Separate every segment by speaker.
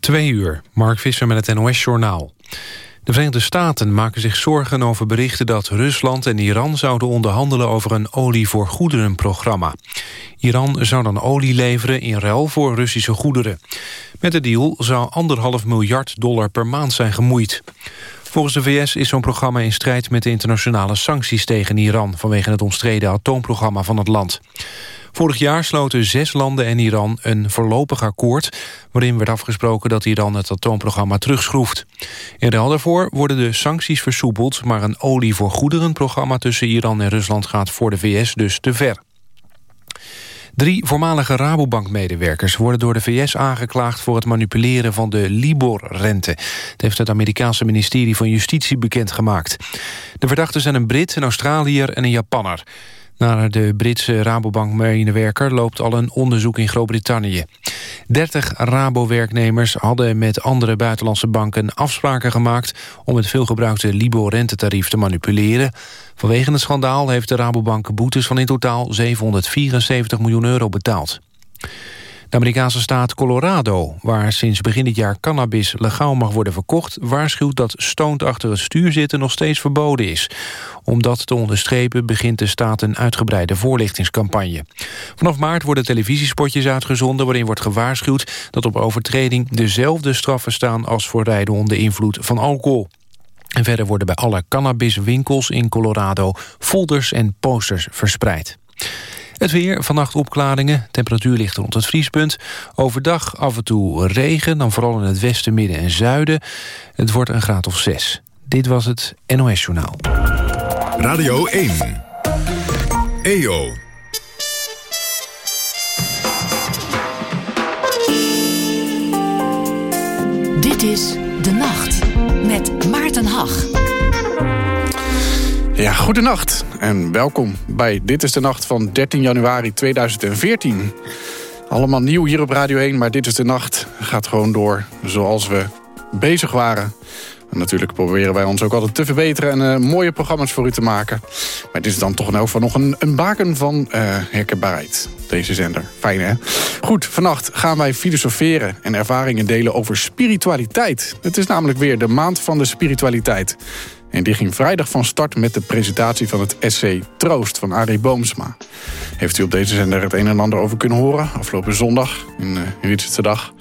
Speaker 1: Twee uur, Mark Visser met het NOS-journaal. De Verenigde Staten maken zich zorgen over berichten dat Rusland en Iran zouden onderhandelen over een olie voor goederen programma. Iran zou dan olie leveren in ruil voor Russische goederen. Met de deal zou anderhalf miljard dollar per maand zijn gemoeid. Volgens de VS is zo'n programma in strijd met de internationale sancties tegen Iran... vanwege het omstreden atoomprogramma van het land. Vorig jaar sloten zes landen en Iran een voorlopig akkoord... waarin werd afgesproken dat Iran het atoomprogramma terugschroeft. In ruil daarvoor worden de sancties versoepeld... maar een olie voor goederen-programma tussen Iran en Rusland gaat voor de VS dus te ver. Drie voormalige Rabobank-medewerkers worden door de VS aangeklaagd... voor het manipuleren van de Libor-rente. Dat heeft het Amerikaanse ministerie van Justitie bekendgemaakt. De verdachten zijn een Brit, een Australiër en een Japanner. Naar de Britse Rabobank-medewerker loopt al een onderzoek in Groot-Brittannië. 30 Rabo-werknemers hadden met andere buitenlandse banken afspraken gemaakt... om het veelgebruikte Libor-rentetarief te manipuleren. Vanwege het schandaal heeft de Rabobank boetes van in totaal 774 miljoen euro betaald. De Amerikaanse staat Colorado, waar sinds begin dit jaar cannabis legaal mag worden verkocht, waarschuwt dat stoned achter het stuur zitten nog steeds verboden is. Om dat te onderstrepen begint de staat een uitgebreide voorlichtingscampagne. Vanaf maart worden televisiespotjes uitgezonden waarin wordt gewaarschuwd dat op overtreding dezelfde straffen staan als voor rijden onder invloed van alcohol. En verder worden bij alle cannabiswinkels in Colorado folders en posters verspreid. Het weer, vannacht opklaringen, temperatuur ligt rond het vriespunt. Overdag af en toe regen, dan vooral in het westen, midden en zuiden. Het wordt een graad of zes. Dit was het NOS Journaal.
Speaker 2: Radio 1. EO.
Speaker 3: Dit is De Nacht met Maarten Hag.
Speaker 4: Ja, goedenacht en welkom bij Dit is de Nacht van 13 januari 2014. Allemaal nieuw hier op Radio 1, maar Dit is de Nacht gaat gewoon door zoals we bezig waren. En natuurlijk proberen wij ons ook altijd te verbeteren en uh, mooie programma's voor u te maken. Maar dit is dan toch in elk geval nog een, een baken van uh, herkenbaarheid, deze zender. Fijn hè? Goed, vannacht gaan wij filosoferen en ervaringen delen over spiritualiteit. Het is namelijk weer de maand van de spiritualiteit. En die ging vrijdag van start met de presentatie van het essay Troost van Arie Boomsma. Heeft u op deze zender het een en ander over kunnen horen afgelopen zondag in, uh, in dag.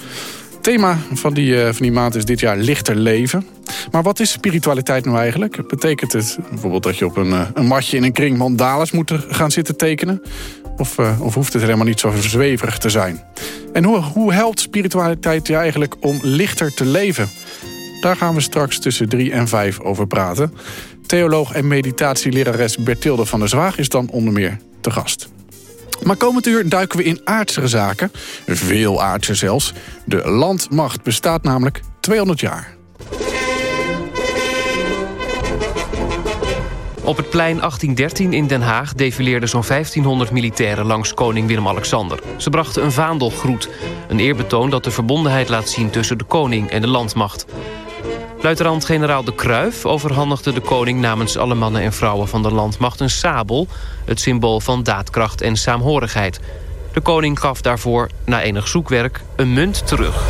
Speaker 4: Thema van die, uh, van die maand is dit jaar lichter leven. Maar wat is spiritualiteit nou eigenlijk? Betekent het bijvoorbeeld dat je op een, uh, een matje in een kring mandala's moet gaan zitten tekenen? Of, of hoeft het helemaal niet zo zweverig te zijn? En hoe, hoe helpt spiritualiteit je eigenlijk om lichter te leven? Daar gaan we straks tussen drie en vijf over praten. Theoloog en meditatielerares Bertilde van der Zwaag is dan onder meer te gast. Maar komend uur duiken we in aardsere zaken. Veel aardser zelfs. De landmacht bestaat namelijk 200 jaar.
Speaker 5: Op het plein 1813 in Den Haag defileerden zo'n 1500 militairen langs koning Willem-Alexander. Ze brachten een vaandelgroet, een eerbetoon dat de verbondenheid laat zien tussen de koning en de landmacht. Luitenant-generaal De Kruif overhandigde de koning namens alle mannen en vrouwen van de landmacht een sabel, het symbool van daadkracht en saamhorigheid. De koning gaf daarvoor, na enig zoekwerk, een munt terug.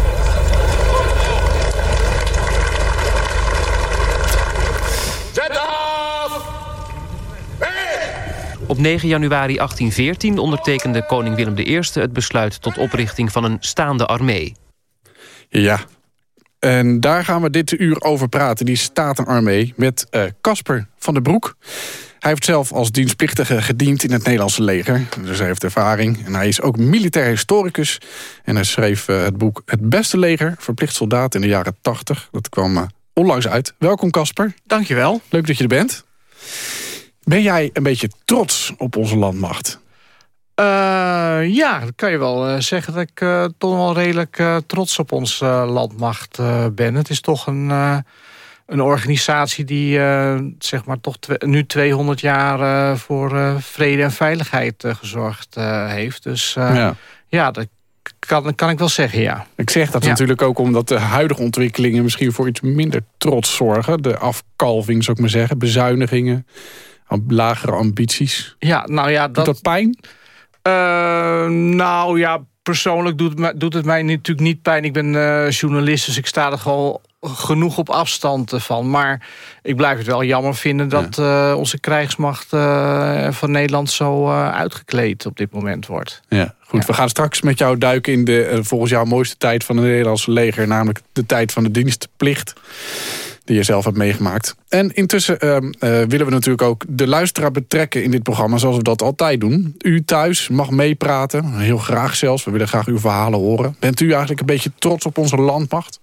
Speaker 5: Op 9 januari 1814 ondertekende koning Willem I het besluit tot oprichting van een staande armee.
Speaker 4: Ja, en daar gaan we dit uur over praten, die Statenarmee... met eh, Casper uh, van der Broek. Hij heeft zelf als dienstplichtige gediend in het Nederlandse leger. Dus hij heeft ervaring. En hij is ook militair historicus. En hij schreef uh, het boek Het Beste Leger, Verplicht Soldaat in de jaren 80. Dat kwam uh, onlangs uit. Welkom Casper.
Speaker 6: Dankjewel.
Speaker 4: Leuk dat je er bent. Ben jij een beetje trots op onze landmacht?
Speaker 6: Uh, ja, dat kan je wel uh, zeggen dat ik uh, toch wel redelijk trots op onze landmacht ben. Het is toch een, een organisatie die zeg maar toch nu 200 jaar voor vrede en veiligheid gezorgd heeft. Dus ja. ja, dat kan, kan ik wel zeggen, ja.
Speaker 4: Ik zeg dat ja. natuurlijk ook omdat de huidige ontwikkelingen misschien voor iets minder trots zorgen. De afkalving, zou ik maar zeggen, bezuinigingen, lagere ambities.
Speaker 6: Ja, nou ja, dat...
Speaker 4: Doet dat pijn?
Speaker 6: Uh, nou ja, persoonlijk doet, doet het mij natuurlijk niet pijn. Ik ben uh, journalist, dus ik sta er gewoon genoeg op afstand van. Maar ik blijf het wel jammer vinden dat uh, onze krijgsmacht uh, van Nederland zo uh, uitgekleed op dit moment wordt.
Speaker 4: Ja, goed. Ja. We gaan straks met jou duiken in de volgens jou mooiste tijd van het Nederlandse leger, namelijk de tijd van de dienstplicht die je zelf hebt meegemaakt. En intussen uh, uh, willen we natuurlijk ook de luisteraar betrekken in dit programma... zoals we dat altijd doen. U thuis mag meepraten, heel graag zelfs. We willen graag uw verhalen horen. Bent u eigenlijk een beetje trots op onze landmacht?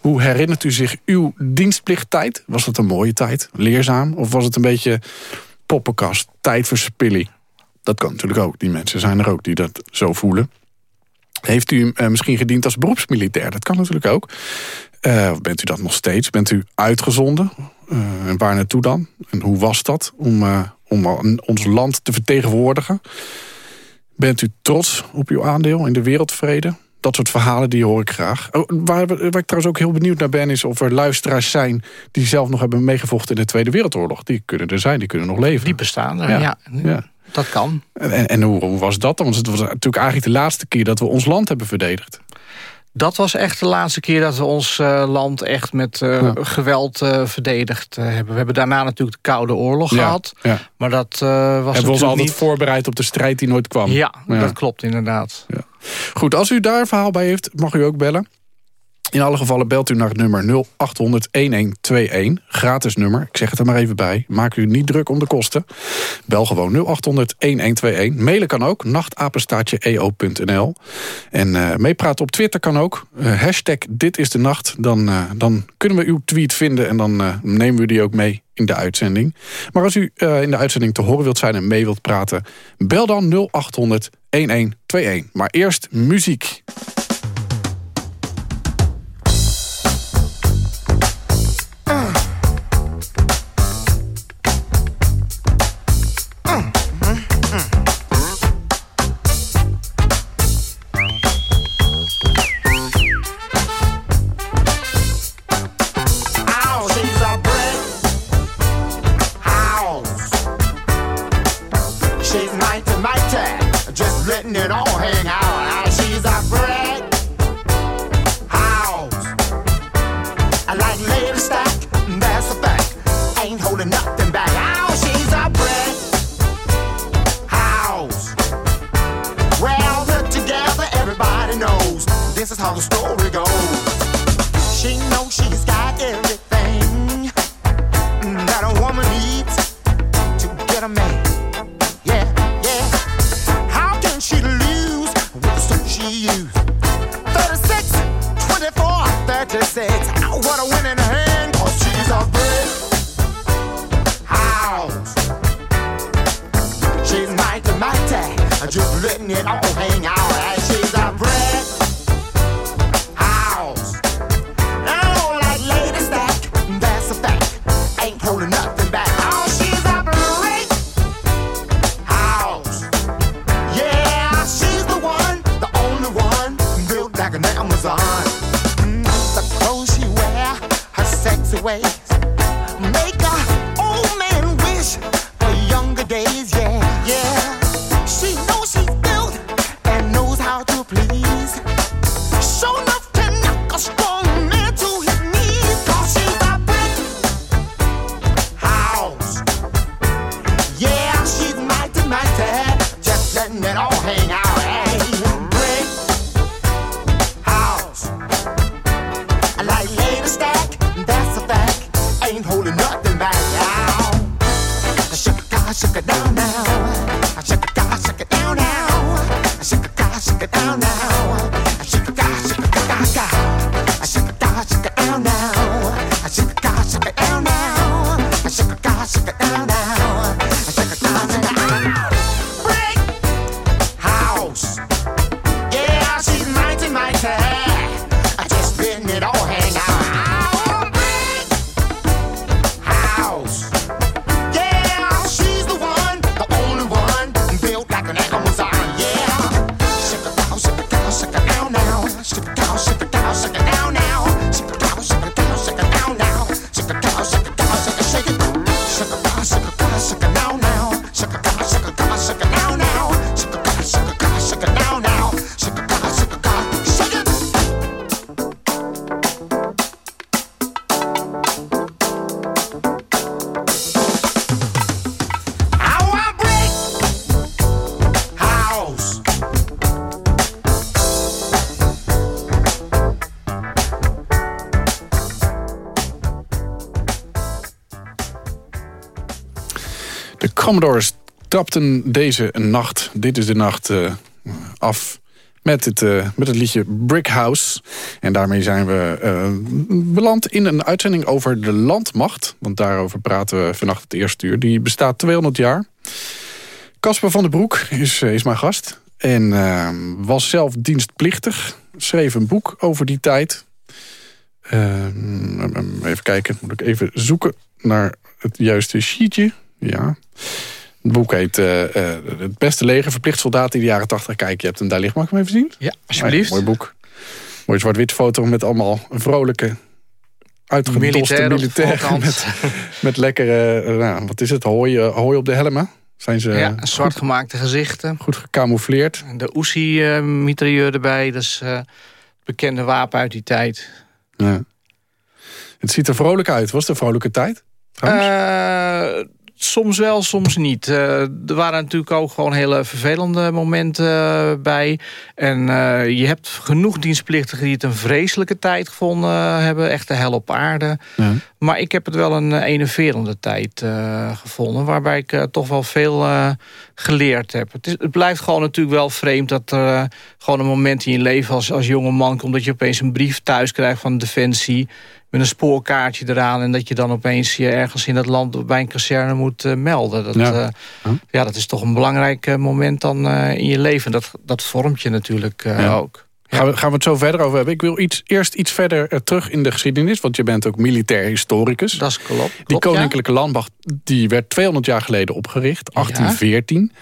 Speaker 4: Hoe herinnert u zich uw dienstplichttijd? Was het een mooie tijd, leerzaam? Of was het een beetje poppenkast, tijdverspilling? Dat kan natuurlijk ook. Die mensen zijn er ook die dat zo voelen. Heeft u uh, misschien gediend als beroepsmilitair? Dat kan natuurlijk ook. Uh, bent u dat nog steeds? Bent u uitgezonden? Uh, en waar naartoe dan? En hoe was dat om, uh, om ons land te vertegenwoordigen? Bent u trots op uw aandeel in de wereldvrede? Dat soort verhalen die hoor ik graag. Oh, waar, waar, ik trouwens ook heel benieuwd naar ben... is of er luisteraars zijn die zelf nog hebben meegevochten... in de Tweede Wereldoorlog. Die kunnen er zijn, die kunnen nog leven.
Speaker 6: Die bestaan er, ja. ja. ja. Dat kan.
Speaker 4: En, en hoe, hoe, was dat dan? Want het was natuurlijk eigenlijk de laatste keer... dat we ons land hebben verdedigd.
Speaker 6: Dat was echt de laatste keer dat we ons uh, land echt met uh, ja. geweld uh, verdedigd hebben. We hebben daarna natuurlijk de Koude Oorlog ja, gehad. Ja. Maar dat was
Speaker 4: Hebben we ons altijd
Speaker 6: niet...
Speaker 4: voorbereid op de strijd die nooit kwam.
Speaker 6: Ja, dat klopt inderdaad.
Speaker 4: Goed, als u daar een verhaal bij heeft, mag u ook bellen. In alle gevallen belt u naar het nummer 0800-1121. Gratis nummer, ik zeg het er maar even bij. Maak u niet druk om de kosten. Bel gewoon 0800-1121. Mailen kan ook, nachtapenstaatje.eo.nl. En uh, meepraten op Twitter kan ook. Uh, hashtag dit is de nacht. Dan, uh, dan kunnen we uw tweet vinden en dan nemen we die ook mee in de uitzending. Maar als u in de uitzending te horen wilt zijn en mee wilt praten... bel dan 0800-1121. Maar eerst muziek. Commodores trapten deze nacht, dit is de nacht, uh, af met het, uh, met het liedje Brick House. En daarmee zijn we uh, beland in een uitzending over de landmacht. Want daarover praten we vannacht het eerste uur. Die bestaat 200 jaar. Casper van den Broek is, is mijn gast. En was zelf dienstplichtig. Schreef een boek over die tijd. even kijken, moet ik even zoeken naar het juiste sheetje. Ja. Het boek heet uh, uh, Het beste leger, verplicht soldaten in de jaren 80. Kijk, je hebt hem daar liggen. Mag ik hem even zien?
Speaker 6: Ja, alsjeblieft.
Speaker 4: mooi boek. Mooi zwart-wit foto met allemaal vrolijke, uitgedoste militairen. Met, met lekkere, uh, nou, wat is het, hooi, hooi op de helmen. Zijn ze
Speaker 6: ja, zwart gemaakte gezichten.
Speaker 4: Goed gecamoufleerd.
Speaker 6: De Uzi-mitrailleur erbij, dat is het bekende wapen uit die tijd. Ja.
Speaker 4: Het ziet er vrolijk uit. Was het een vrolijke tijd?
Speaker 6: Uh, Soms wel, soms niet. Uh, er waren natuurlijk ook gewoon hele vervelende momenten uh, bij. En uh, je hebt genoeg dienstplichtigen die het een vreselijke tijd gevonden hebben. Echt de hel op aarde. Ja. Maar ik heb het wel een enerverende tijd gevonden. Waarbij ik toch wel veel geleerd heb. Het, is, het, blijft gewoon natuurlijk wel vreemd dat er gewoon een moment in je leven als, als jonge man komt... dat je opeens een brief thuis krijgt van Defensie met een spoorkaartje eraan... en dat je dan opeens je ergens in het land bij een kazerne moet uh, melden. Dat, ja. Uh, ja. dat is toch een belangrijk moment dan in je leven. Dat, dat vormt je natuurlijk ja. ook.
Speaker 4: Gaan we, gaan we het zo verder over hebben. Ik wil iets, eerst iets verder terug in de geschiedenis... want je bent ook militair historicus.
Speaker 6: Dat is klopt.
Speaker 4: Die Koninklijke Landmacht die werd 200 jaar geleden opgericht, 1814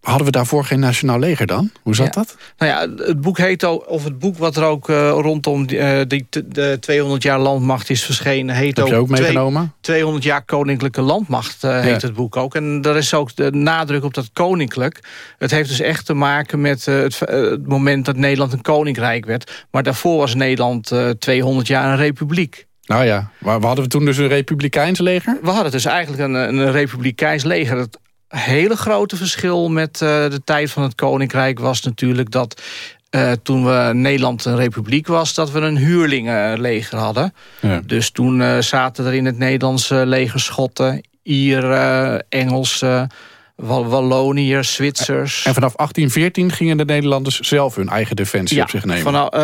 Speaker 4: hadden we daarvoor geen nationaal leger dan? Hoe zat dat?
Speaker 6: Nou ja, het boek heet ook, of het boek wat er ook uh, rondom uh, die, de 200 jaar landmacht is verschenen, heet
Speaker 4: Heb
Speaker 6: ook.
Speaker 4: Je ook meegenomen?
Speaker 6: 200 jaar koninklijke landmacht uh, heet ja. het boek ook. En daar is ook de nadruk op dat koninklijk. Het heeft dus echt te maken met het, het, moment dat Nederland een koninkrijk werd. Maar daarvoor was Nederland 200 jaar een republiek.
Speaker 4: Nou ja, maar hadden we toen dus een republikeins leger?
Speaker 6: We hadden dus eigenlijk een, een republikeins leger. Het hele grote verschil met uh, de tijd van het Koninkrijk was natuurlijk dat... Uh, toen we Nederland een republiek was, dat we een huurlingenleger hadden. Ja. Dus toen uh, zaten er in het Nederlandse leger Schotten, Ieren, Engelsen... Walloniërs, Zwitsers.
Speaker 4: En vanaf 1814 gingen de Nederlanders zelf hun eigen defensie
Speaker 6: ja,
Speaker 4: op zich nemen?
Speaker 6: Vanaf, uh,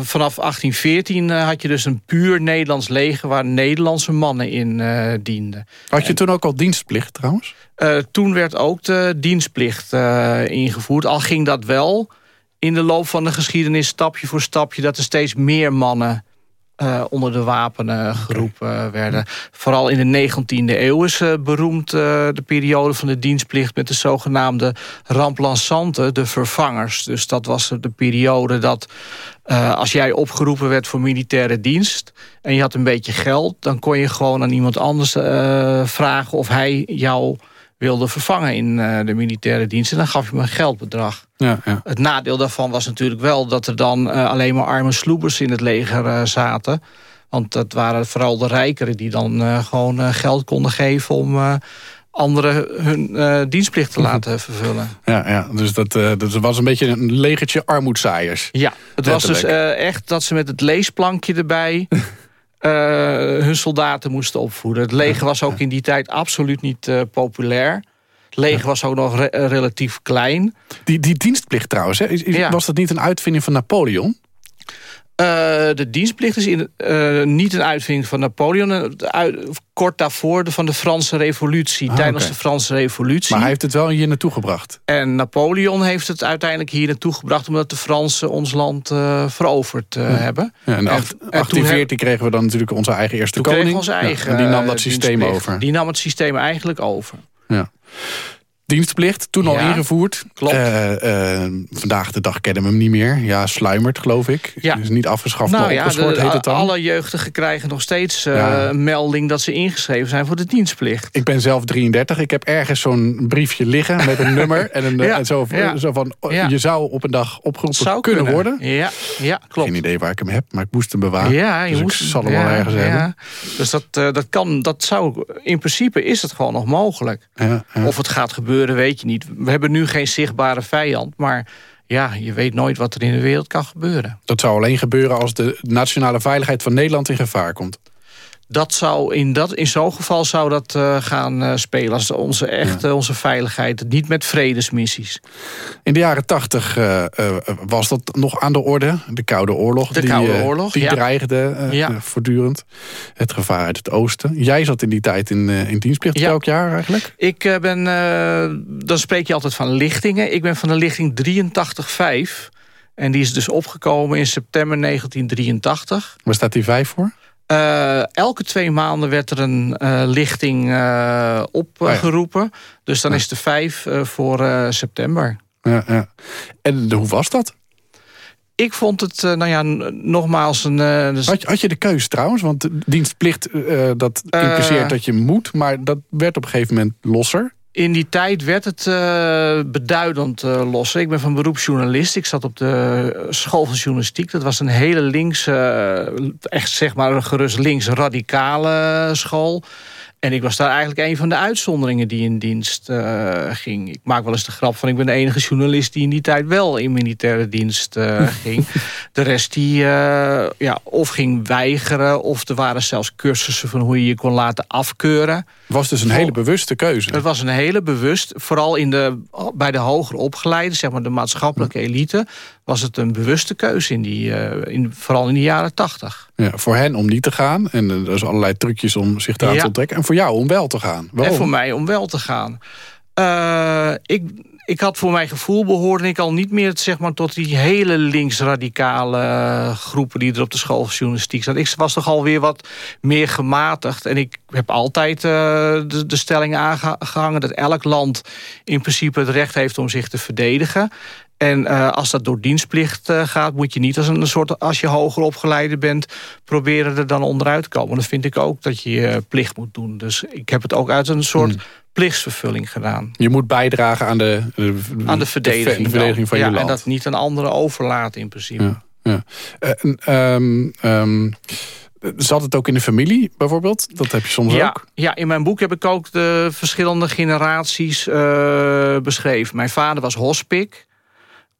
Speaker 6: vanaf 1814 uh, had je dus een puur Nederlands leger... waar Nederlandse mannen in uh, dienden.
Speaker 4: Had je en, toen ook al dienstplicht trouwens?
Speaker 6: toen werd ook de dienstplicht ingevoerd. Al ging dat wel in de loop van de geschiedenis stapje voor stapje... dat er steeds meer mannen uh, onder de wapenen geroepen okay. werden. Vooral in de 19e eeuw is uh, beroemd uh, de periode van de dienstplicht... met de zogenaamde ramplansanten, de vervangers. Dus dat was de periode dat als jij opgeroepen werd voor militaire dienst... en je had een beetje geld, dan kon je gewoon aan iemand anders vragen... of hij jou wilde vervangen in uh, de militaire dienst. En dan gaf je me een geldbedrag.
Speaker 4: Ja, ja.
Speaker 6: Het nadeel daarvan was natuurlijk wel... dat er dan uh, alleen maar arme sloebers in het leger uh, zaten. Want dat waren vooral de rijkeren... die dan gewoon geld konden geven om anderen hun dienstplicht te laten vervullen.
Speaker 4: Ja, ja. dus dat, dat was een beetje een legertje armoedzaaiers.
Speaker 6: Ja, het was dus echt dat ze met het leesplankje erbij... Uh, hun soldaten moesten opvoeden. Het leger was ook in die tijd absoluut niet uh, populair. Het leger was ook nog re relatief klein.
Speaker 4: Die, die dienstplicht trouwens, hè? Is, is, ja. was dat niet een uitvinding van Napoleon?
Speaker 6: Uh, de dienstplicht is in, uh, niet een uitvinding van Napoleon. Uit, kort daarvoor de, van de Franse revolutie. Ah, tijdens okay. de Franse revolutie.
Speaker 4: Maar hij heeft het wel hier naartoe gebracht.
Speaker 6: En Napoleon heeft het uiteindelijk hier naartoe gebracht... omdat de Fransen ons land veroverd ja. hebben.
Speaker 4: Ja, en 1814 kregen we dan natuurlijk onze eigen eerste koning.
Speaker 6: Onze eigen,
Speaker 4: en die nam dat systeem over.
Speaker 6: Die nam het systeem eigenlijk over.
Speaker 4: Ja dienstplicht, toen
Speaker 6: ja,
Speaker 4: al ingevoerd.
Speaker 6: Klopt.
Speaker 4: Uh, uh, vandaag de dag kennen we hem niet meer. Ja, sluimert geloof ik.
Speaker 6: Ja.
Speaker 4: Dus niet afgeschaft,
Speaker 6: nou,
Speaker 4: maar
Speaker 6: ja,
Speaker 4: opgeschort
Speaker 6: de,
Speaker 4: heet het dan.
Speaker 6: Alle jeugdigen krijgen nog steeds uh, ja. een melding dat ze ingeschreven zijn voor de dienstplicht.
Speaker 4: Ik ben zelf 33. Ik heb ergens zo'n briefje liggen met een nummer. En, een,
Speaker 6: ja.
Speaker 4: en zo, zo, van, je zou op een dag opgeroepen kunnen,
Speaker 6: kunnen,
Speaker 4: worden.
Speaker 6: Ja, ja, klopt.
Speaker 4: Geen idee waar ik hem heb, maar ik moest hem bewaren.
Speaker 6: Ja, je
Speaker 4: dus
Speaker 6: moest,
Speaker 4: ik zal hem wel ergens hebben.
Speaker 6: Dus dat, dat kan, dat zou, in principe is het gewoon nog mogelijk. Of het gaat gebeuren, weet je niet we hebben nu geen zichtbare vijand, maar ja, je weet nooit wat er in de wereld kan gebeuren.
Speaker 4: Dat zou alleen gebeuren als de nationale veiligheid van Nederland in gevaar komt.
Speaker 6: Dat zou in, dat, in zo'n geval zou dat uh, gaan uh, spelen. Als onze, echt, ja. onze veiligheid. Niet met vredesmissies.
Speaker 4: In de jaren tachtig uh, was dat nog aan de orde. De Koude Oorlog.
Speaker 6: De
Speaker 4: die,
Speaker 6: Koude Oorlog,
Speaker 4: Die
Speaker 6: ja.
Speaker 4: dreigde ja. voortdurend. Het gevaar uit het oosten. Jij zat in die tijd in, in dienstplicht. Ja. Elk jaar eigenlijk?
Speaker 6: Ik ben... dan spreek je altijd van lichtingen. Ik ben van de lichting 83-5. En die is dus opgekomen in september 1983.
Speaker 4: Waar staat die 5 voor?
Speaker 6: Uh, elke twee maanden werd er een uh, lichting uh, opgeroepen. Oh ja. Dus dan ja. is de vijf voor september.
Speaker 4: Ja, ja. En hoe was dat?
Speaker 6: Ik vond het, nou ja, nogmaals een...
Speaker 4: Dus... Had, je, had, je de keuze trouwens? Want dienstplicht, dat impliceert dat je moet. Maar dat werd op een gegeven moment losser.
Speaker 6: In die tijd werd het uh, beduidend uh, losser. Ik ben van beroep journalist. Ik zat op de school van journalistiek. Dat was een hele links, uh, echt zeg maar gerust links-radicale school. En ik was daar eigenlijk een van de uitzonderingen die in dienst uh, ging. Ik maak wel eens de grap van ik ben de enige journalist... die in die tijd wel in militaire dienst uh, ging. De rest die uh, ja, of ging weigeren... of er waren zelfs cursussen van hoe je je kon laten afkeuren. Het
Speaker 4: was dus een hele bewuste keuze.
Speaker 6: Het was een hele bewust, vooral in de, bij de hoger opgeleide... zeg maar de maatschappelijke elite... was het een bewuste keuze, in die, in, vooral in de jaren tachtig.
Speaker 4: Ja, voor hen om niet te gaan. En er zijn allerlei trucjes om zich daar ja. te onttrekken. En voor jou om wel te gaan. Waarom?
Speaker 6: En voor mij om wel te gaan. Uh, ik, ik had voor mijn gevoel behoorde ik al niet meer zeg maar, tot die hele linksradicale groepen die er op de school van journalistiek zaten. Ik was toch alweer wat meer gematigd. En ik heb altijd uh, de, de stelling aangehangen dat elk land in principe het recht heeft om zich te verdedigen. En uh, als dat door dienstplicht uh, gaat, moet je niet als een soort, als je hoger opgeleide bent, proberen er dan onderuit te komen. Dat vind ik ook dat je je plicht moet doen. Dus ik heb het ook uit een soort hmm. plichtsvervulling gedaan.
Speaker 4: Je moet bijdragen aan de, de
Speaker 6: aan de verdediging,
Speaker 4: de verdediging van
Speaker 6: ja,
Speaker 4: je land.
Speaker 6: En dat niet aan anderen overlaten in principe.
Speaker 4: Ja, ja. Uh, um, um, Zat het ook in de familie bijvoorbeeld? Dat heb je soms
Speaker 6: ja,
Speaker 4: ook?
Speaker 6: Ja, in mijn boek heb ik ook de verschillende generaties uh, beschreven. Mijn vader was hospik.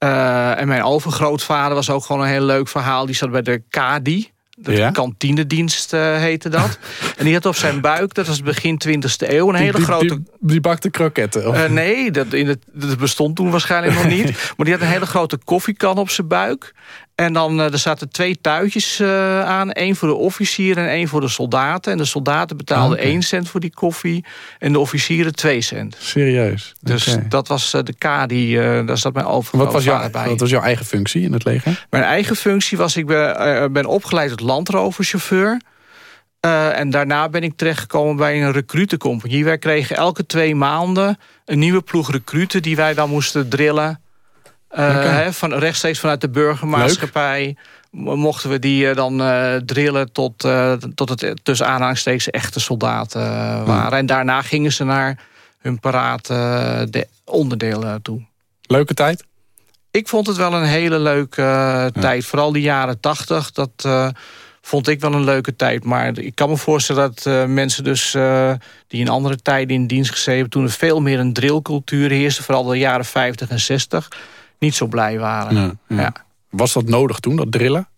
Speaker 6: Uh, en mijn overgrootvader was ook gewoon een heel leuk verhaal. Die zat bij de KADI. De ja? kantinedienst uh, heette dat. en die had op zijn buik, dat was begin 20e eeuw, een hele
Speaker 4: die,
Speaker 6: grote...
Speaker 4: Die, die bakte kroketten?
Speaker 6: Uh, nee, dat, in het, dat bestond toen waarschijnlijk nog niet. Maar die had een hele grote koffiekan op zijn buik. En dan uh, er zaten twee tuitjes uh, aan. één voor de officieren en één voor de soldaten. En de soldaten betaalden okay. 1 cent voor die koffie. En de officieren 2 cent.
Speaker 4: Serieus?
Speaker 6: Dus okay. dat was uh, de K die... daar zat mijn overgrootvader
Speaker 4: wat was jouw,
Speaker 6: bij.
Speaker 4: Wat was jouw eigen functie in het leger?
Speaker 6: Mijn eigen functie was... Ik ben, ben opgeleid tot landroverchauffeur. Uh, en daarna ben ik terechtgekomen bij een recrutencompagnie. Wij kregen elke twee maanden een nieuwe ploeg recruten... die wij dan moesten drillen... He, van, rechtstreeks vanuit de burgermaatschappij Leuk. mochten we die uh, dan uh, drillen tot, tot het tussen aanhalingstekens echte soldaten waren. En daarna gingen ze naar hun parate onderdelen toe.
Speaker 4: Leuke tijd?
Speaker 6: Ik vond het wel een hele leuke ja. tijd. Vooral de jaren tachtig. Dat vond ik wel een leuke tijd. Maar ik kan me voorstellen dat mensen dus die in andere tijden in dienst gezeten hebben... toen er veel meer een drillcultuur heerste. Vooral de jaren 50 en 60 niet zo blij waren.
Speaker 4: Ja. Was dat nodig toen, dat drillen?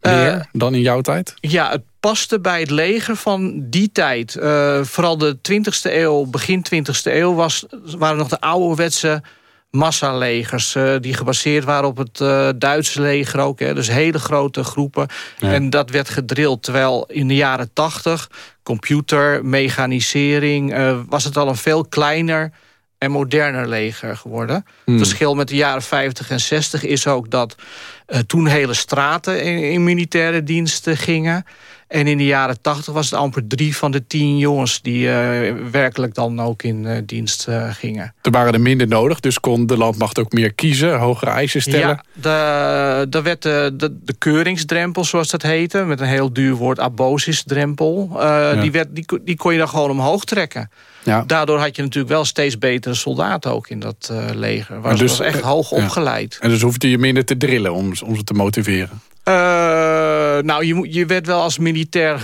Speaker 4: Meer uh, dan in jouw tijd?
Speaker 6: Ja, het paste bij het leger van die tijd. Uh, vooral de 20e eeuw, begin 20e eeuw... Was, waren nog de ouderwetse massalegers... Uh, die gebaseerd waren op het Duitse leger ook. Hè, dus hele grote groepen. Ja. En dat werd gedrild. Terwijl in de jaren 80, computer, mechanisering... was het al een veel kleiner en moderner leger geworden. Hmm. Het verschil met de jaren 50 en 60 is ook dat uh, toen hele straten in, in, militaire diensten gingen. En in de jaren 80 was het amper drie van de tien jongens... die uh, werkelijk dan ook in uh, dienst gingen.
Speaker 4: Er waren er minder nodig, dus kon de landmacht ook meer kiezen... hogere eisen stellen?
Speaker 6: Ja, daar werd de, de, de, keuringsdrempel, zoals dat heette... met een heel duur woord, abosisdrempel... Ja. die, werd, die, die kon je dan gewoon omhoog trekken. Ja. Daardoor had je natuurlijk wel steeds betere soldaten ook in dat uh, leger. Was, dus, was echt hoog opgeleid.
Speaker 4: En dus hoefde je minder te drillen om, om ze te motiveren?
Speaker 6: Uh, nou, je, je werd wel als militair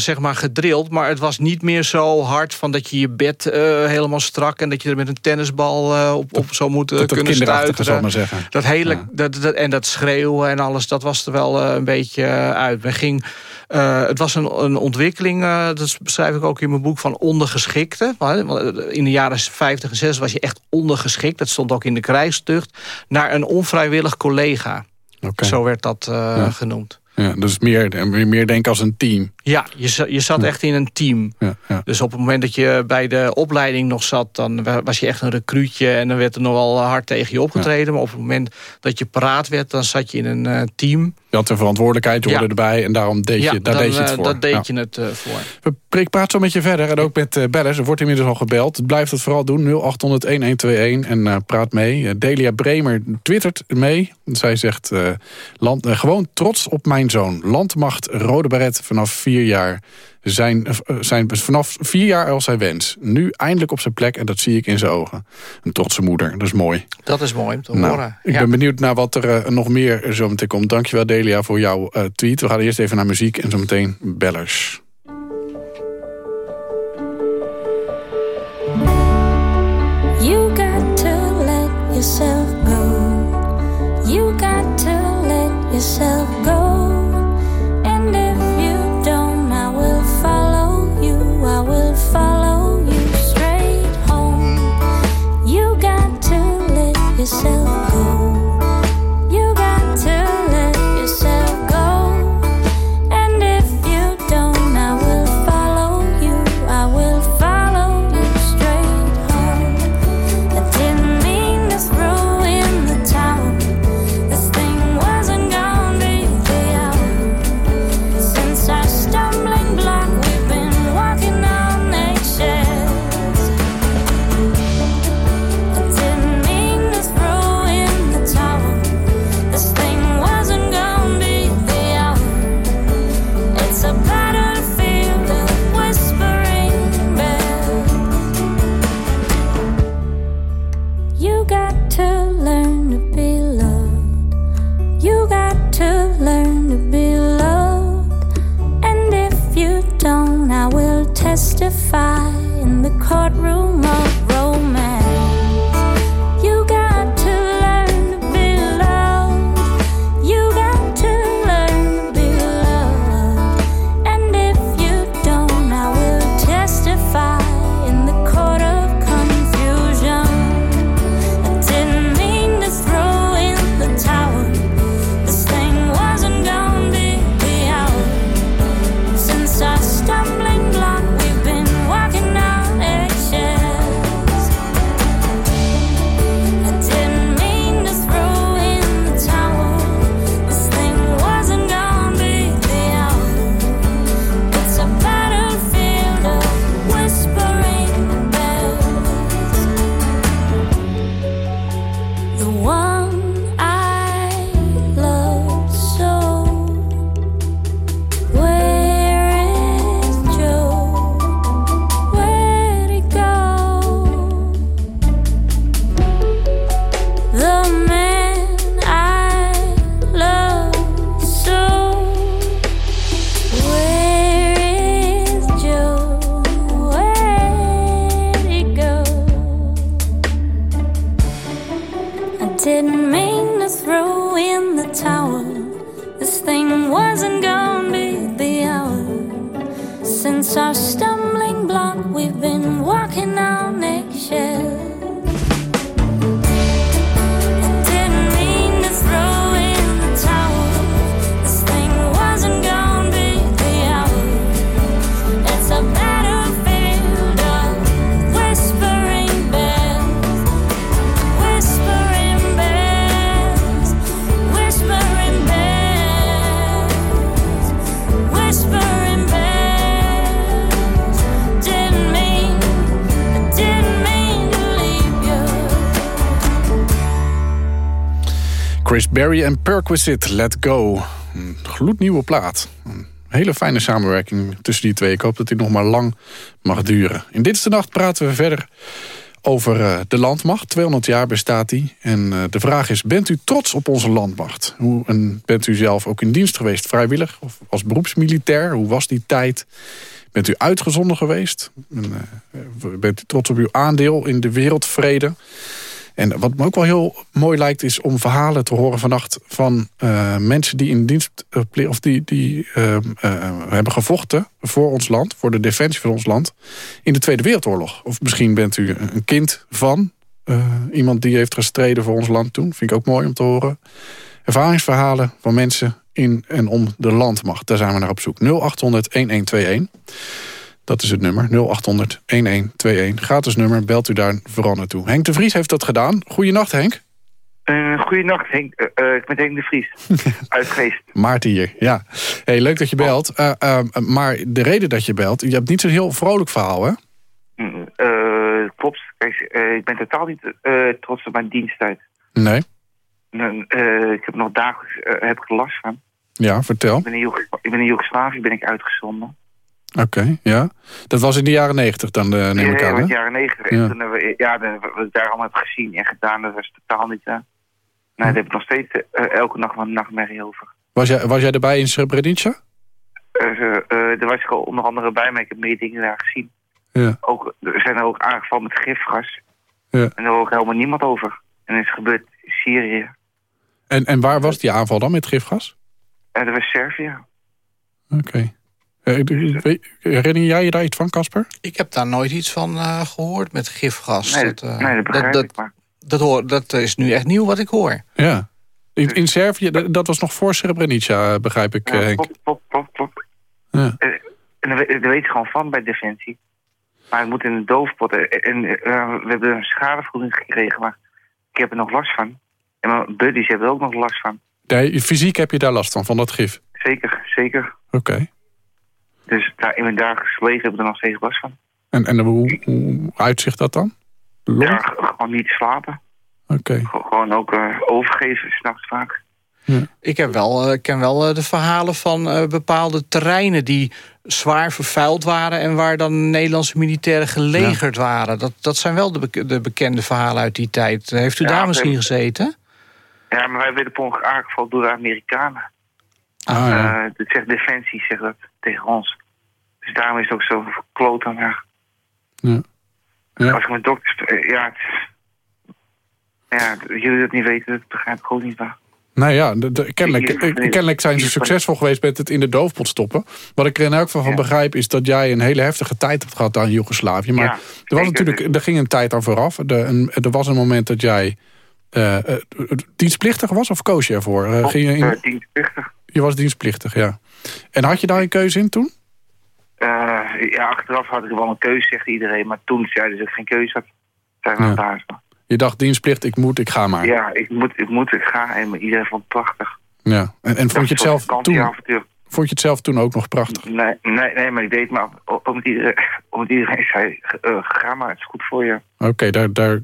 Speaker 6: zeg maar gedrild... maar het was niet meer zo hard van dat je je bed helemaal strak... en dat je er met een tennisbal op, op zou moeten kunnen stuiten.
Speaker 7: zal maar zeggen.
Speaker 6: Dat hele, dat, dat, en dat schreeuwen en alles, dat was er wel een beetje uit. We ging, het was een, een ontwikkeling, dat beschrijf ik ook in mijn boek... van ondergeschikte. In de jaren 50 en 60 was je echt ondergeschikt. Dat stond ook in de krijgstucht. Naar een onvrijwillig collega. Zo werd dat genoemd.
Speaker 7: Ja, dus meer, meer denken als een team.
Speaker 6: Ja, je, je zat echt in een team. Ja, ja. Dus op het moment dat je bij de opleiding nog zat... dan was je echt een recruutje en dan werd er nog wel hard tegen je opgetreden. Maar op het moment dat je paraat werd, dan zat je in een team.
Speaker 7: Je had een verantwoordelijkheid, hoorde erbij... en daarom deed je, daar deed je het
Speaker 6: uh,
Speaker 7: voor.
Speaker 6: dat deed je het uh, voor.
Speaker 7: We praten zo met je verder en ook met uh, bellers. Er wordt inmiddels al gebeld. Blijf het vooral doen, 0800-1121 en praat mee. Delia Bremer twittert mee. Zij zegt, land, gewoon trots op mijn zoon. Landmacht Rode Beret vanaf vier jaar. Zijn, eh, zijn vanaf vier jaar al zijn wens. Nu eindelijk op zijn plek en dat zie ik in zijn ogen. Een trotse moeder, dat is mooi.
Speaker 6: Dat is mooi om te nou, horen.
Speaker 7: Ik ben benieuwd naar wat er uh, nog meer zo meteen komt. Dankjewel Delia voor jouw uh, tweet. We gaan eerst even naar muziek en zo meteen bellers. You got to let yourself go. You got to let yourself yourself. Barry en Perquisite, Let Go. Een gloednieuwe plaat. Een hele fijne samenwerking tussen die twee. Ik hoop dat die nog maar lang mag duren. In Dit Nacht praten we verder
Speaker 4: over uh, de landmacht. 200 jaar bestaat die. En uh, de vraag is, bent u trots op onze landmacht? Hoe, en bent u zelf ook in dienst geweest, vrijwillig of als beroepsmilitair? Hoe was die tijd? Bent u uitgezonden geweest? En, uh, bent u trots op uw aandeel in de wereldvrede? En wat me ook wel heel mooi lijkt... is om verhalen te horen vannacht van uh, mensen die in dienst... of die, die uh, uh, hebben gevochten voor ons land... voor de defensie van ons land... in de Tweede Wereldoorlog. Of misschien bent u een kind van iemand die heeft gestreden voor ons land toen. Vind ik ook mooi om te horen. Ervaringsverhalen van mensen in en om de landmacht. Daar zijn we naar op zoek. 0800-1121. Dat is het nummer, 0800 1121. Gratis nummer, belt u daar vooral naartoe. Henk de Vries heeft dat gedaan. Goedenacht, Henk.
Speaker 8: Uh, goedenacht, Henk. Uh, ik ben Henk de Vries, uit Geest.
Speaker 4: Maarten hier, ja. Hey, leuk dat je belt. Uh, maar de reden dat je belt, je hebt niet zo'n heel vrolijk verhaal, hè?
Speaker 8: Mm, klopt. Kijk, ik ben totaal niet trots op mijn diensttijd.
Speaker 4: Nee?
Speaker 8: ik heb nog dagelijks heb ik last van.
Speaker 4: Ja, vertel.
Speaker 8: Ik ben in, ik ben in Joegoslavië ben ik uitgezonden.
Speaker 4: Oké, ja. Dat was in de jaren negentig dan, uh, neem ik aan,
Speaker 8: Ja, in de jaren negentig. Ja. toen we, ja, we, we daar allemaal hebben gezien en gedaan, dat was totaal niet... Uh, nee, daar heb ik nog steeds uh, elke nacht een nachtmerrie over.
Speaker 4: Was jij, was jij erbij in Srebrenica?
Speaker 8: daar was ik al onder andere bij, maar ik heb meer dingen daar gezien.
Speaker 4: Ja.
Speaker 8: Ook, er zijn er ook aangevallen met gifgas.
Speaker 4: Ja.
Speaker 8: En daar hoor helemaal niemand over. En dat is gebeurd in Syrië.
Speaker 4: En, en waar was die aanval dan met gifgas?
Speaker 8: dat was Servië.
Speaker 4: Oké. Herinner jij je daar iets van, Casper?
Speaker 6: Ik heb daar nooit iets van uh, gehoord met gifgas.
Speaker 8: Nee, dat, uh, nee, dat begrijp dat, ik maar.
Speaker 6: Dat, hoor, dat is nu echt nieuw wat ik hoor.
Speaker 4: Ja. In, in Servië, dat was nog voor Srebrenica, begrijp ik,
Speaker 8: ja,
Speaker 4: Henk.
Speaker 8: Klopt, klopt, klopt. klopt.
Speaker 4: Ja.
Speaker 8: En daar weet je gewoon van bij Defensie. Maar het moet in de doofpot. En we hebben een schadevergoeding gekregen, maar ik heb er nog last van. En mijn buddies hebben er ook nog last van.
Speaker 4: Nee, fysiek heb je daar last van, van dat gif?
Speaker 8: Zeker, zeker.
Speaker 4: Oké. Okay.
Speaker 8: Dus daar, in mijn dagelijks leven heb ik er nog steeds last van.
Speaker 4: En, en hoe, hoe uitzicht dat dan?
Speaker 8: Long? Ja, gewoon niet slapen.
Speaker 4: Oké. Okay.
Speaker 8: Gewoon ook uh, overgeven, s'nachts vaak.
Speaker 6: Ja. Ik heb wel, uh, ken wel uh, de verhalen van bepaalde terreinen die zwaar vervuild waren... en waar dan Nederlandse militairen gelegerd ja. waren. Dat, dat zijn wel de, be de, bekende verhalen uit die tijd. Heeft u ja, daar misschien hebben... gezeten?
Speaker 8: Ja, maar wij werden per ongeluk aangevallen door de Amerikanen.
Speaker 4: Ah, ja.
Speaker 8: dat zegt Defensie, zegt dat tegen ons. Dus daarom is het ook zo verkloot aan haar.
Speaker 4: Ja. ja.
Speaker 8: Als ik mijn dokter... Ja, het, ja, jullie dat niet weten, dat begrijp ik ook niet waar.
Speaker 4: Nou ja, de, de, kennelijk, kennelijk zijn ze succesvol geweest met het in de doofpot stoppen. Wat ik er in elk geval van ja. begrijp is dat jij een hele heftige tijd hebt gehad aan Joegoslavië. Maar
Speaker 8: ja,
Speaker 4: er, was natuurlijk, er ging een tijd aan vooraf. Een, er was een moment dat jij uh, dienstplichtig was of koos je ervoor? Uh, ging je in...
Speaker 8: dienstplichtig.
Speaker 4: Je was dienstplichtig, ja. En had je daar een keuze in toen?
Speaker 8: ja, achteraf had ik wel een keuze, zegt iedereen. Maar toen zeiden ze dat ik geen keuze had. Zijn we
Speaker 4: Ja.
Speaker 8: daar.
Speaker 4: Je dacht dienstplicht, ik moet, ik ga maar.
Speaker 8: Ja, ik moet, ik moet, ik ga. En iedereen vond het prachtig.
Speaker 4: Ja. En, en vond, je het zelf toen,
Speaker 8: avontuur.
Speaker 4: vond je het zelf toen ook nog prachtig?
Speaker 8: Nee, nee, nee maar ik deed maar omdat iedereen, omdat iedereen zei, uh, ga maar, het is goed voor je.
Speaker 4: Oké, okay, daar, daar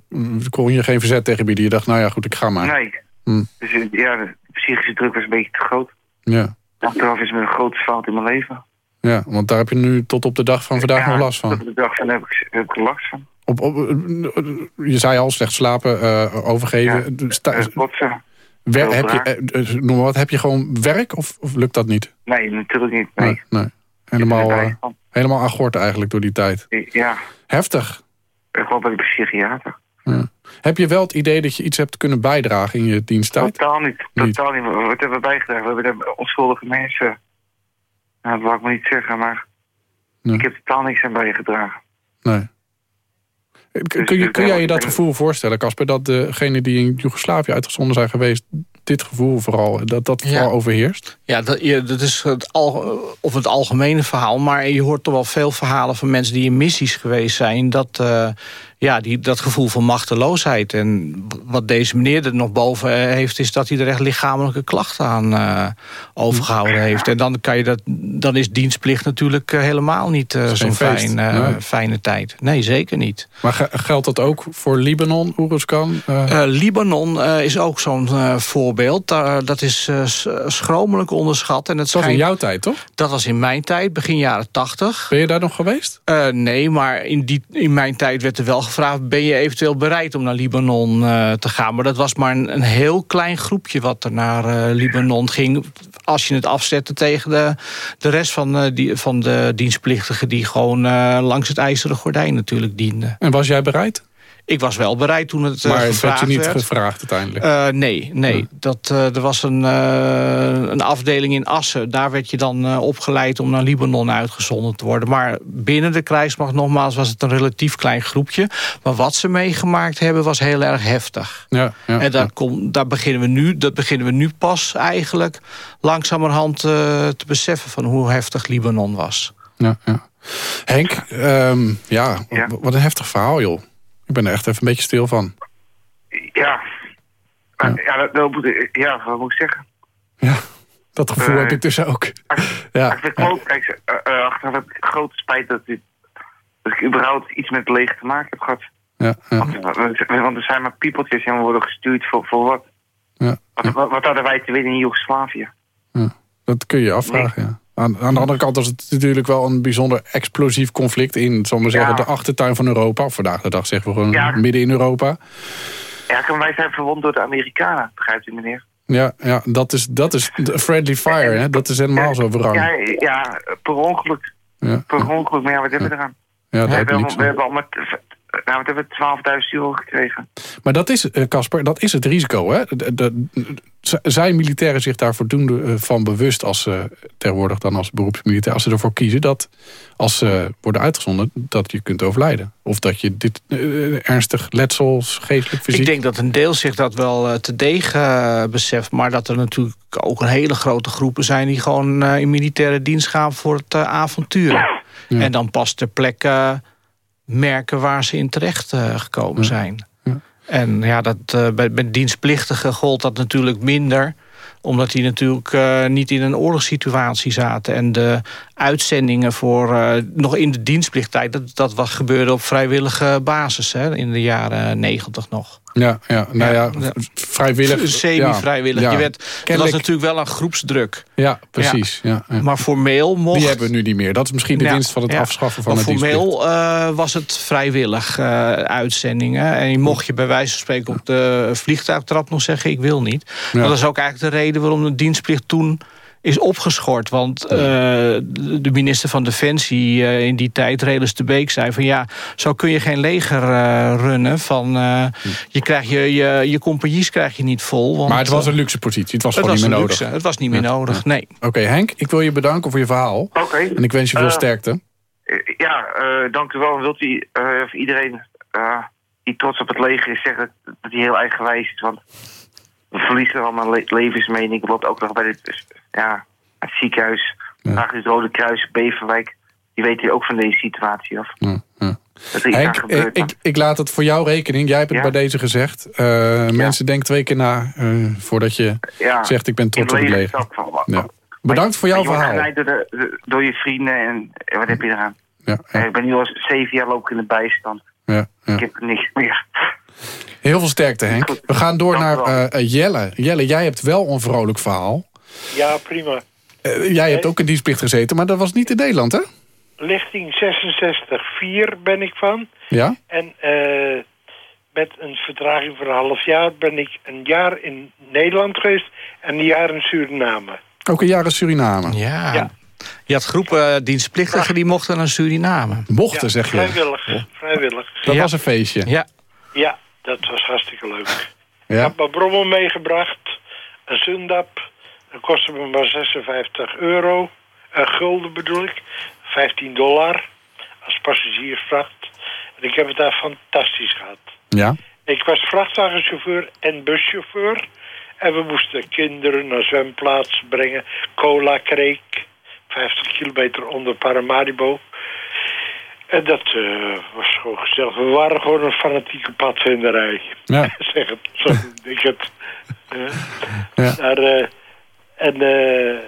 Speaker 4: kon je geen verzet tegen bieden. Je dacht, nou ja, goed, ik ga maar.
Speaker 8: Nee.
Speaker 4: Hm.
Speaker 8: Dus ja, de psychische druk was een beetje te groot.
Speaker 4: Ja.
Speaker 8: Achteraf is het een grote fout in mijn leven.
Speaker 4: Ja, want daar heb je nu tot op de dag van vandaag
Speaker 8: ja,
Speaker 4: nog last van.
Speaker 8: tot op de dag van heb ik, heb ik last van.
Speaker 4: Op, op, je zei al, slecht slapen, uh, overgeven.
Speaker 8: Ja, Sta, botsen.
Speaker 4: Wer, heb je, uh, noem maar wat, heb je gewoon werk of, of lukt dat niet?
Speaker 8: Nee, natuurlijk niet. Nee.
Speaker 4: nee, nee. Helemaal, uh, helemaal agort eigenlijk door die tijd.
Speaker 8: Ja.
Speaker 4: Heftig.
Speaker 8: Ik was bij de psychiater.
Speaker 4: Ja. Heb je wel het idee dat je iets hebt kunnen bijdragen in je diensttijd?
Speaker 8: Totaal niet. Totaal niet. niet. Wat hebben we bijgedragen? We hebben onschuldige mensen... Nou, dat wil ik maar niet zeggen, maar... Nee. Ik heb totaal niks aan bijgedragen.
Speaker 4: Nee. Kun, je, kun jij je dat gevoel voorstellen, Casper, dat degenen die in Joegoslavië uitgezonden zijn geweest, dit gevoel vooral, dat dat vooral
Speaker 6: ja.
Speaker 4: overheerst?
Speaker 6: Ja, dat, ja, dat is het, al, of het algemene verhaal, maar je hoort toch wel veel verhalen van mensen die in missies geweest zijn, dat, uh, ja, die, dat gevoel van machteloosheid. En wat deze meneer er nog boven heeft, is dat hij er echt lichamelijke klachten aan uh, overgehouden heeft. En dan, kan je dat, dan is dienstplicht natuurlijk uh, helemaal niet uh, zo'n fijn, nee. fijne tijd. Nee, zeker niet.
Speaker 4: Maar geldt dat ook voor Libanon, Oeruzkan?
Speaker 6: Libanon is ook zo'n voorbeeld. dat is schromelijk onderschat. En het
Speaker 4: Dat was in jouw tijd, toch?
Speaker 6: dat was in mijn tijd, begin jaren tachtig.
Speaker 4: Ben je daar nog geweest?
Speaker 6: Eh, nee, maar in, die, in mijn tijd werd er wel gevraagd... ben je eventueel bereid om naar Libanon eh, te gaan? Maar dat was maar een, heel klein groepje wat er naar eh, Libanon ging... als je het afzette tegen de, de rest van, eh, die, van de dienstplichtigen... die gewoon langs het ijzeren gordijn natuurlijk dienden.
Speaker 4: En was jij bereid?
Speaker 6: Ik was wel bereid toen het eh,
Speaker 4: maar het werd
Speaker 6: gevraagd
Speaker 4: je niet
Speaker 6: werd.
Speaker 4: gevraagd uiteindelijk.
Speaker 6: Eh, nee, nee. Dat, eh, er was een, eh, een afdeling in Assen. Daar werd je dan eh, opgeleid om naar Libanon uitgezonden te worden. Maar binnen de krijgsmacht, nogmaals, was het een relatief klein groepje. Maar wat ze meegemaakt hebben, was heel erg heftig.
Speaker 4: ja, ja,
Speaker 6: en daar,
Speaker 4: ja.
Speaker 6: kom, daar beginnen we nu, dat beginnen we nu pas eigenlijk langzamerhand eh, te beseffen van hoe heftig Libanon was.
Speaker 4: ja, ja. Henk, ehm, ja,
Speaker 8: Ja.
Speaker 4: wat een heftig verhaal, joh. Ik ben er echt even een beetje stil van.
Speaker 8: Ja.
Speaker 4: Ja.
Speaker 8: Ja, ja, dat, dat moet, ja wat moet ik zeggen?
Speaker 4: Ja, dat gevoel
Speaker 8: Eh,
Speaker 4: heb ik dus ook. Ja,
Speaker 8: ik gewoon, kijk, uh, achteraf heb ik grote spijt dat, dit, dat ik überhaupt iets met leger te maken heb gehad.
Speaker 4: ja, ja.
Speaker 8: Want, er zijn maar piepeltjes en we worden gestuurd voor, voor wat?
Speaker 4: Ja.
Speaker 8: Wat, wat? wat hadden wij te winnen in Joegoslavië?
Speaker 4: Dat kun je je afvragen, ja. Aan, aan de andere kant was het natuurlijk wel een bijzonder explosief conflict in, zal maar zeggen, de achtertuin van Europa. Of vandaag de dag zeggen we gewoon
Speaker 8: Ja.
Speaker 4: midden in Europa.
Speaker 8: Ja, wij zijn verwond door de Amerikanen, begrijpt u meneer?
Speaker 4: Ja, ja dat, is, dat is friendly fire, hè? dat is helemaal zo wrang.
Speaker 8: Ja, ja, per ongeluk.
Speaker 4: Ja,
Speaker 8: Per ongeluk, maar ja, wat hebben we eraan?
Speaker 4: ja,
Speaker 8: we, hebben, we hebben al met, nou, wat hebben we 12.000 euro gekregen.
Speaker 4: Maar dat is, eh, Casper, dat is het risico. Hè? De- de- z- zijn militairen zich daar voldoende eh, van bewust... als ze tegenwoordig dan als beroepsmilitair... als ze ervoor kiezen dat als ze worden uitgezonden... dat je kunt overlijden. Of dat je dit eh, ernstig letsel, geestelijk, fysiek...
Speaker 6: Ik denk dat een deel zich dat wel eh, te degen beseft. Maar dat er natuurlijk ook een hele grote groepen zijn... die gewoon eh, in militaire dienst gaan voor het avontuur. En dan pas ter plekke merken waar ze in terecht eh, gekomen zijn.
Speaker 4: Ja.
Speaker 6: En ja, dat, eh, bij, bij dienstplichtigen gold dat natuurlijk minder omdat die natuurlijk eh, niet in een oorlogssituatie zaten. En de uitzendingen voor eh, nog in de dienstplichttijd... dat, dat was, gebeurde op vrijwillige basis hè, in de jaren negentig nog.
Speaker 4: Ja, ja, nou ja,
Speaker 6: Ja.
Speaker 4: vrijwillig.
Speaker 6: Semi-vrijwillig.
Speaker 4: Ja,
Speaker 6: Je werd, er was natuurlijk wel een groepsdruk.
Speaker 4: Ja, precies. Ja.
Speaker 6: Maar formeel mocht...
Speaker 4: Die hebben we nu niet meer. Dat is misschien de winst van het afschaffen van
Speaker 6: maar
Speaker 4: het
Speaker 6: formeel eh, was het vrijwillig eh, uitzendingen. En je mocht je bij wijze van spreken op de vliegtuigtrap nog zeggen... ik wil niet. Dat is ook eigenlijk de reden waarom de dienstplicht toen is opgeschort. Want eh, de minister van Defensie eh, in die tijd, Relis de Beek, zei van... ja, zo kun je geen leger eh, runnen. Van, eh, je, krijgt je, je, je compagnies krijg je niet vol. Want,
Speaker 4: Maar het was een luxe positie. Het was
Speaker 6: het
Speaker 4: gewoon
Speaker 6: was
Speaker 4: niet meer nodig.
Speaker 6: luxe. Het was niet meer nodig, nee.
Speaker 4: Oké, Henk, ik wil je bedanken voor je verhaal.
Speaker 8: Oké.
Speaker 4: En ik wens je veel sterkte.
Speaker 8: Ja, eh, dank u wel. Wilt u eh, iedereen eh, die trots op het leger is zeggen dat hij heel eigenwijs is? Want we verliezen allemaal le levens mee. En ik loop ook nog bij dit, ja, het ziekenhuis.
Speaker 4: Ja.
Speaker 8: Het Rode Kruis, Beverwijk. Die weten ook van deze situatie af.
Speaker 4: Ja, ja.
Speaker 8: Dat er iets aan
Speaker 4: Henk,
Speaker 8: gebeurt.
Speaker 4: ik, ik laat het voor jou rekening. Jij hebt het bij deze gezegd. Eh, Mensen, denk twee keer na eh, voordat je zegt ik ben trots op het
Speaker 8: leger.
Speaker 4: Bedankt voor jouw
Speaker 8: je
Speaker 4: verhaal.
Speaker 8: Door, de, de- door je vrienden en wat heb je eraan?
Speaker 4: Ja,
Speaker 8: Eh, Ik ben nu al zeven jaar loop ik in de bijstand.
Speaker 4: ja.
Speaker 8: Ik heb niks meer.
Speaker 4: Heel veel sterkte, Henk. We gaan door
Speaker 8: Dank
Speaker 4: naar eh, eh, Jelle. Jelle, jij hebt wel een vrolijk verhaal.
Speaker 9: Ja, prima.
Speaker 4: Eh, jij hebt ook in dienstplicht gezeten, maar dat was niet in Nederland, hè?
Speaker 9: Lichting 66-4 ben ik van.
Speaker 4: Ja?
Speaker 9: En eh, met een vertraging van een half jaar ben ik een jaar in Nederland geweest en een jaar in Suriname.
Speaker 4: Ook een jaar in Suriname.
Speaker 6: Ja.
Speaker 9: Ja.
Speaker 6: Je had groepen dienstplichtigen die mochten naar Suriname.
Speaker 4: Mochten,
Speaker 9: Ja,
Speaker 4: zeg je.
Speaker 9: Vrijwillig, vrijwillig.
Speaker 4: Dat
Speaker 6: Ja.
Speaker 4: was een feestje.
Speaker 6: Ja.
Speaker 9: Dat was hartstikke leuk. Ik heb mijn brommel meegebracht, een Sundap. Dat kostte me maar 56 euro. Uh, gulden bedoel ik. 15 dollar als passagiersvracht. En ik heb het daar fantastisch gehad.
Speaker 4: Ja?
Speaker 9: Ik was vrachtwagenchauffeur en buschauffeur. En we moesten kinderen naar zwemplaats brengen. Cola Creek, 50 kilometer onder Paramaribo. En dat eh, was gewoon gezellig. We waren gewoon een fanatieke padvinderij.
Speaker 4: Ja.
Speaker 9: zeg het, zo ik het.
Speaker 4: Ja.
Speaker 9: maar, eh, en eh,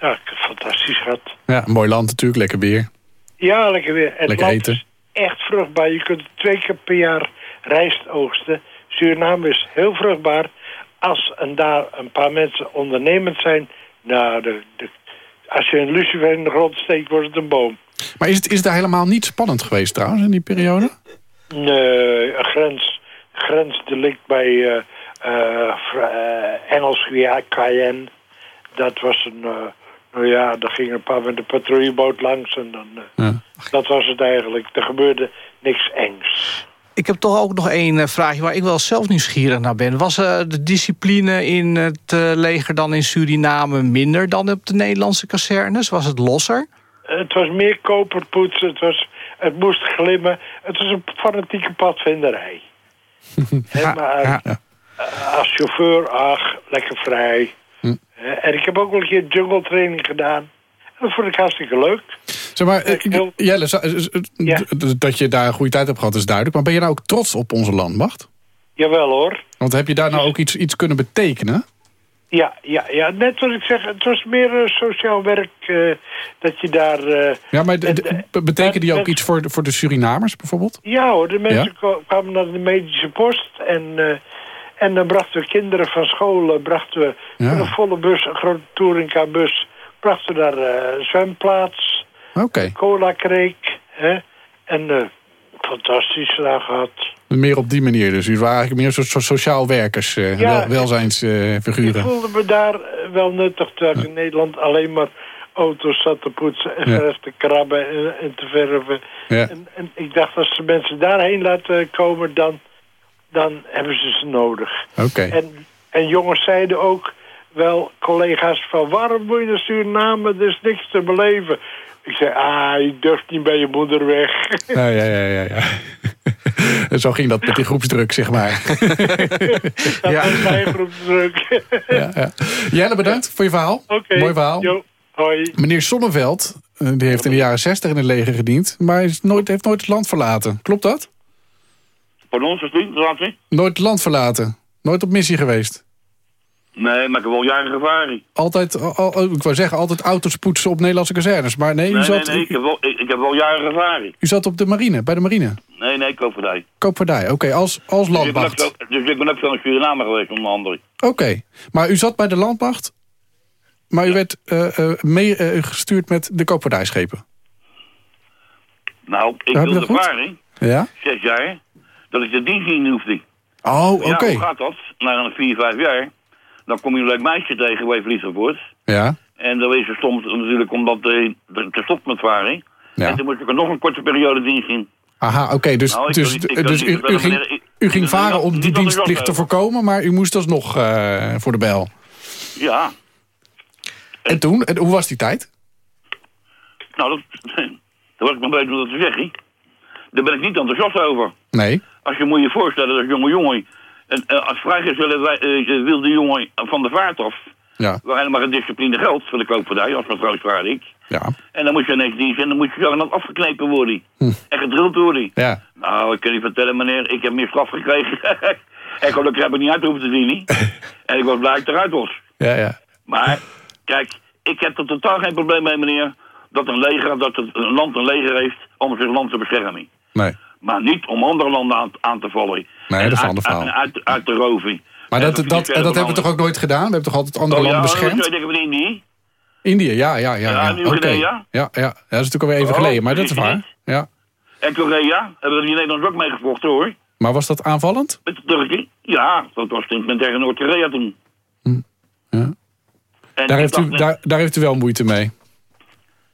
Speaker 9: ja, ik heb het fantastisch gehad.
Speaker 4: ja, mooi land natuurlijk, lekker weer.
Speaker 9: Ja, lekker weer. Het
Speaker 4: Lekker eten.
Speaker 9: is echt vruchtbaar. Je kunt twee keer per jaar rijst oogsten. Suriname is heel vruchtbaar. Als en daar een paar mensen ondernemend zijn, Nou, de, de, als je een lucifer in de grond steekt, wordt het een boom.
Speaker 4: Maar is het, is het daar helemaal niet spannend geweest trouwens in die periode?
Speaker 9: Nee, een grens, grensdelict bij eh eh, eh, Engels via Cayenne. Dat was een... eh, nou ja, daar gingen een paar met de patrouilleboot langs en dan... eh,
Speaker 4: Ja.
Speaker 9: Dat was het eigenlijk. Er gebeurde niks engs.
Speaker 6: Ik heb toch ook nog één vraagje waar ik wel zelf nieuwsgierig naar ben. Was eh, de discipline in het eh, leger dan in Suriname minder dan op de Nederlandse kazernes? Was het losser?
Speaker 9: Het was meer koperpoetsen, het, was, het moest glimmen. Het was een fanatieke padvinderij. Maar
Speaker 4: Ja, ja.
Speaker 9: eh, als chauffeur, ach, lekker vrij.
Speaker 4: Hm.
Speaker 9: En ik heb ook wel een keer jungle training gedaan. Dat vond ik hartstikke leuk.
Speaker 4: Zeg maar, Jelle, dat je daar een goede tijd hebt gehad is duidelijk. Maar ben je nou ook trots op onze landmacht?
Speaker 9: Jawel hoor.
Speaker 4: Want heb je daar nou ook iets, iets kunnen betekenen?
Speaker 9: Ja, ja, ja, net wat ik zeg, het was meer eh, sociaal werk eh, dat je daar... eh,
Speaker 4: Ja, maar d-
Speaker 9: En,
Speaker 4: d- be- betekende die ook iets voor, de- voor de Surinamers bijvoorbeeld?
Speaker 9: Ja hoor, de mensen
Speaker 4: Ja?
Speaker 9: kwamen naar de medische post en, en dan brachten we kinderen van school, brachten we
Speaker 4: Ja.
Speaker 9: een volle bus, een grote touringcarbus, brachten we naar eh zwemplaats,
Speaker 4: Oké,
Speaker 9: cola kreek, hè, en fantastisch daar gehad.
Speaker 4: meer op die manier dus. U waren eigenlijk meer zo- sociaal werkers, eh,
Speaker 9: Ja,
Speaker 4: wel,
Speaker 9: ik
Speaker 4: welzijnsfiguren.
Speaker 9: voelde me daar eh, wel nuttig, terwijl ik in Nederland alleen maar auto's zat te poetsen en
Speaker 4: Ja.
Speaker 9: de rest te krabben en, en te verven.
Speaker 4: ja.
Speaker 9: En, en ik dacht, als ze mensen daarheen laten komen, dan, dan hebben ze ze nodig.
Speaker 4: Oké.
Speaker 9: En, en jongens zeiden ook wel, collega's, van waarom moet je naar Suriname? Er is niks te beleven. Ik zei, ah, je durft niet bij je moeder weg.
Speaker 4: Ja, ja, ja, ja. ja. En Zo ging dat met die groepsdruk, zeg maar.
Speaker 9: Dat
Speaker 6: Ja.
Speaker 9: was mijn groepsdruk.
Speaker 4: ja, ja. Jelle, bedankt voor je verhaal. Mooi verhaal.
Speaker 9: Jo, hoi.
Speaker 4: Meneer Sonneveld, eh, die heeft in de jaren 60 in het leger gediend... maar hij is nooit, heeft nooit het land verlaten. Klopt dat?
Speaker 10: Pardon, zegt u? Laat zien?
Speaker 4: Nooit het land verlaten. Nooit op missie geweest.
Speaker 10: Nee, maar ik heb wel jaren gevaren.
Speaker 4: Altijd, al- al- ik wou zeggen, altijd auto's poetsen op Nederlandse kazernes. Maar nee, u,
Speaker 10: Nee, nee,
Speaker 4: zat,
Speaker 10: nee, ik heb wel, ik, ik heb wel jaren gevaren.
Speaker 4: u zat op de marine, bij de marine.
Speaker 10: Nee, nee, koopvaardij.
Speaker 4: Koopvaardij, oké, als, als
Speaker 10: Dus ik ben ook
Speaker 4: landmacht.
Speaker 10: Dus ik ben ook veel in Suriname geweest, onder andere.
Speaker 4: Oké, maar u zat bij de landmacht... maar u werd eh, eh, mee eh, gestuurd met de koopvaardijschepen.
Speaker 10: Nou, ik wilde varen,
Speaker 4: Ja?
Speaker 10: zes jaar, dat ik de dienst niet hoefde.
Speaker 4: Oh, oké.
Speaker 10: Ja, hoe gaat dat? Na een vier, vijf jaar, dan kom je een leuk meisje tegen bij Vliegvoort.
Speaker 4: Ja,
Speaker 10: En dan wees ze stom natuurlijk om dat eh, te, te stoppen met varen.
Speaker 4: ja.
Speaker 10: En toen moest ik er nog een korte periode dienst in.
Speaker 4: Aha, oké, dus,
Speaker 10: Nou,
Speaker 4: dus,
Speaker 10: ik
Speaker 4: dus u, ging, u ging varen om die dienstplicht te voorkomen... maar u moest alsnog eh voor de bel.
Speaker 10: Ja,
Speaker 4: En toen? En hoe was die tijd?
Speaker 10: nou, dat, dat was ik nog bezig om dat te zeggen. Daar ben ik niet enthousiast over.
Speaker 4: Nee.
Speaker 10: Als je moet je voorstellen dat jonge jongen... En, eh, als vrijgezelle wij- eh, wilde jongen van de vaart af...
Speaker 4: Ja,
Speaker 10: waar helemaal geen discipline geldt voor de koopvaardij... als matroos ik.
Speaker 4: ja,
Speaker 10: En dan moet je ineens dienst en dan moet je zogenaamd afgeknepen worden.
Speaker 4: Hm.
Speaker 10: En gedrild worden.
Speaker 4: ja.
Speaker 10: Nou, ik kan je vertellen, meneer, ik heb meer straf gekregen. en gelukkig heb ik niet uit hoeven te zien? En ik was blij dat ik eruit was.
Speaker 4: Ja, ja.
Speaker 10: Maar, kijk, ik heb er totaal geen probleem mee, meneer... dat een leger, dat het- een land een leger heeft om zijn land te beschermen.
Speaker 4: Nee.
Speaker 10: Maar niet om andere landen aan, aan te vallen.
Speaker 4: Nee, dat is een
Speaker 10: uit-
Speaker 4: ander verhaal.
Speaker 10: Uit, uit, uit te roven.
Speaker 4: Maar dat, dat, dat hebben we toch ook nooit gedaan? We hebben toch altijd andere
Speaker 10: Oh ja,
Speaker 4: landen
Speaker 10: dat
Speaker 4: beschermd?
Speaker 10: denken van Indië.
Speaker 4: Indië, ja, ja, ja.
Speaker 10: Ja,
Speaker 4: ja.
Speaker 10: Nieuw-Guinea?
Speaker 4: Oké. Ja, ja. Dat is natuurlijk alweer even
Speaker 10: Oh,
Speaker 4: geleden, maar dat is waar. Ja.
Speaker 10: En Korea hebben we in Nederland ook mee gevochten, hoor.
Speaker 4: Maar was dat aanvallend?
Speaker 10: Met de Turken. Ja, dat was toen met tegen Noord-Korea toen.
Speaker 4: Hm, ja. Daar heeft, u, daar, daar heeft u wel moeite mee.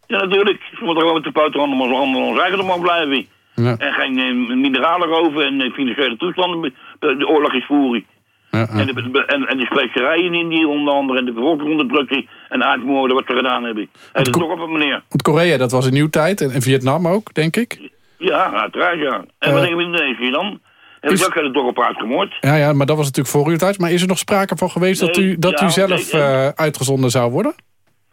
Speaker 10: Ja, natuurlijk. Ze moeten gewoon met de poten onder ons, eigendom af blijven.
Speaker 4: Ja,
Speaker 10: En geen eh, mineralen roven en eh, financiële toestanden de, oorlog is voeren.
Speaker 4: ja.
Speaker 10: En, de, be- en, en de specerijen in Indië onder andere en de bevolking onderdrukken en uitmoorden wat ze gedaan hebben. En dat is toch op een meneer.
Speaker 4: Want Korea, dat was een nieuw tijd. En, en Vietnam ook, denk ik.
Speaker 10: Ja, uiteraard ja. En wat
Speaker 4: Eh,
Speaker 10: denken we in Indonesië dan? Hebben
Speaker 4: is-
Speaker 10: ook hele dorp uitgemoord?
Speaker 4: Ja, ja, maar dat was natuurlijk voor uw tijd. Maar is er nog sprake van geweest dat u, dat
Speaker 10: ja,
Speaker 4: u zelf
Speaker 10: nee,
Speaker 4: uitgezonden zou worden?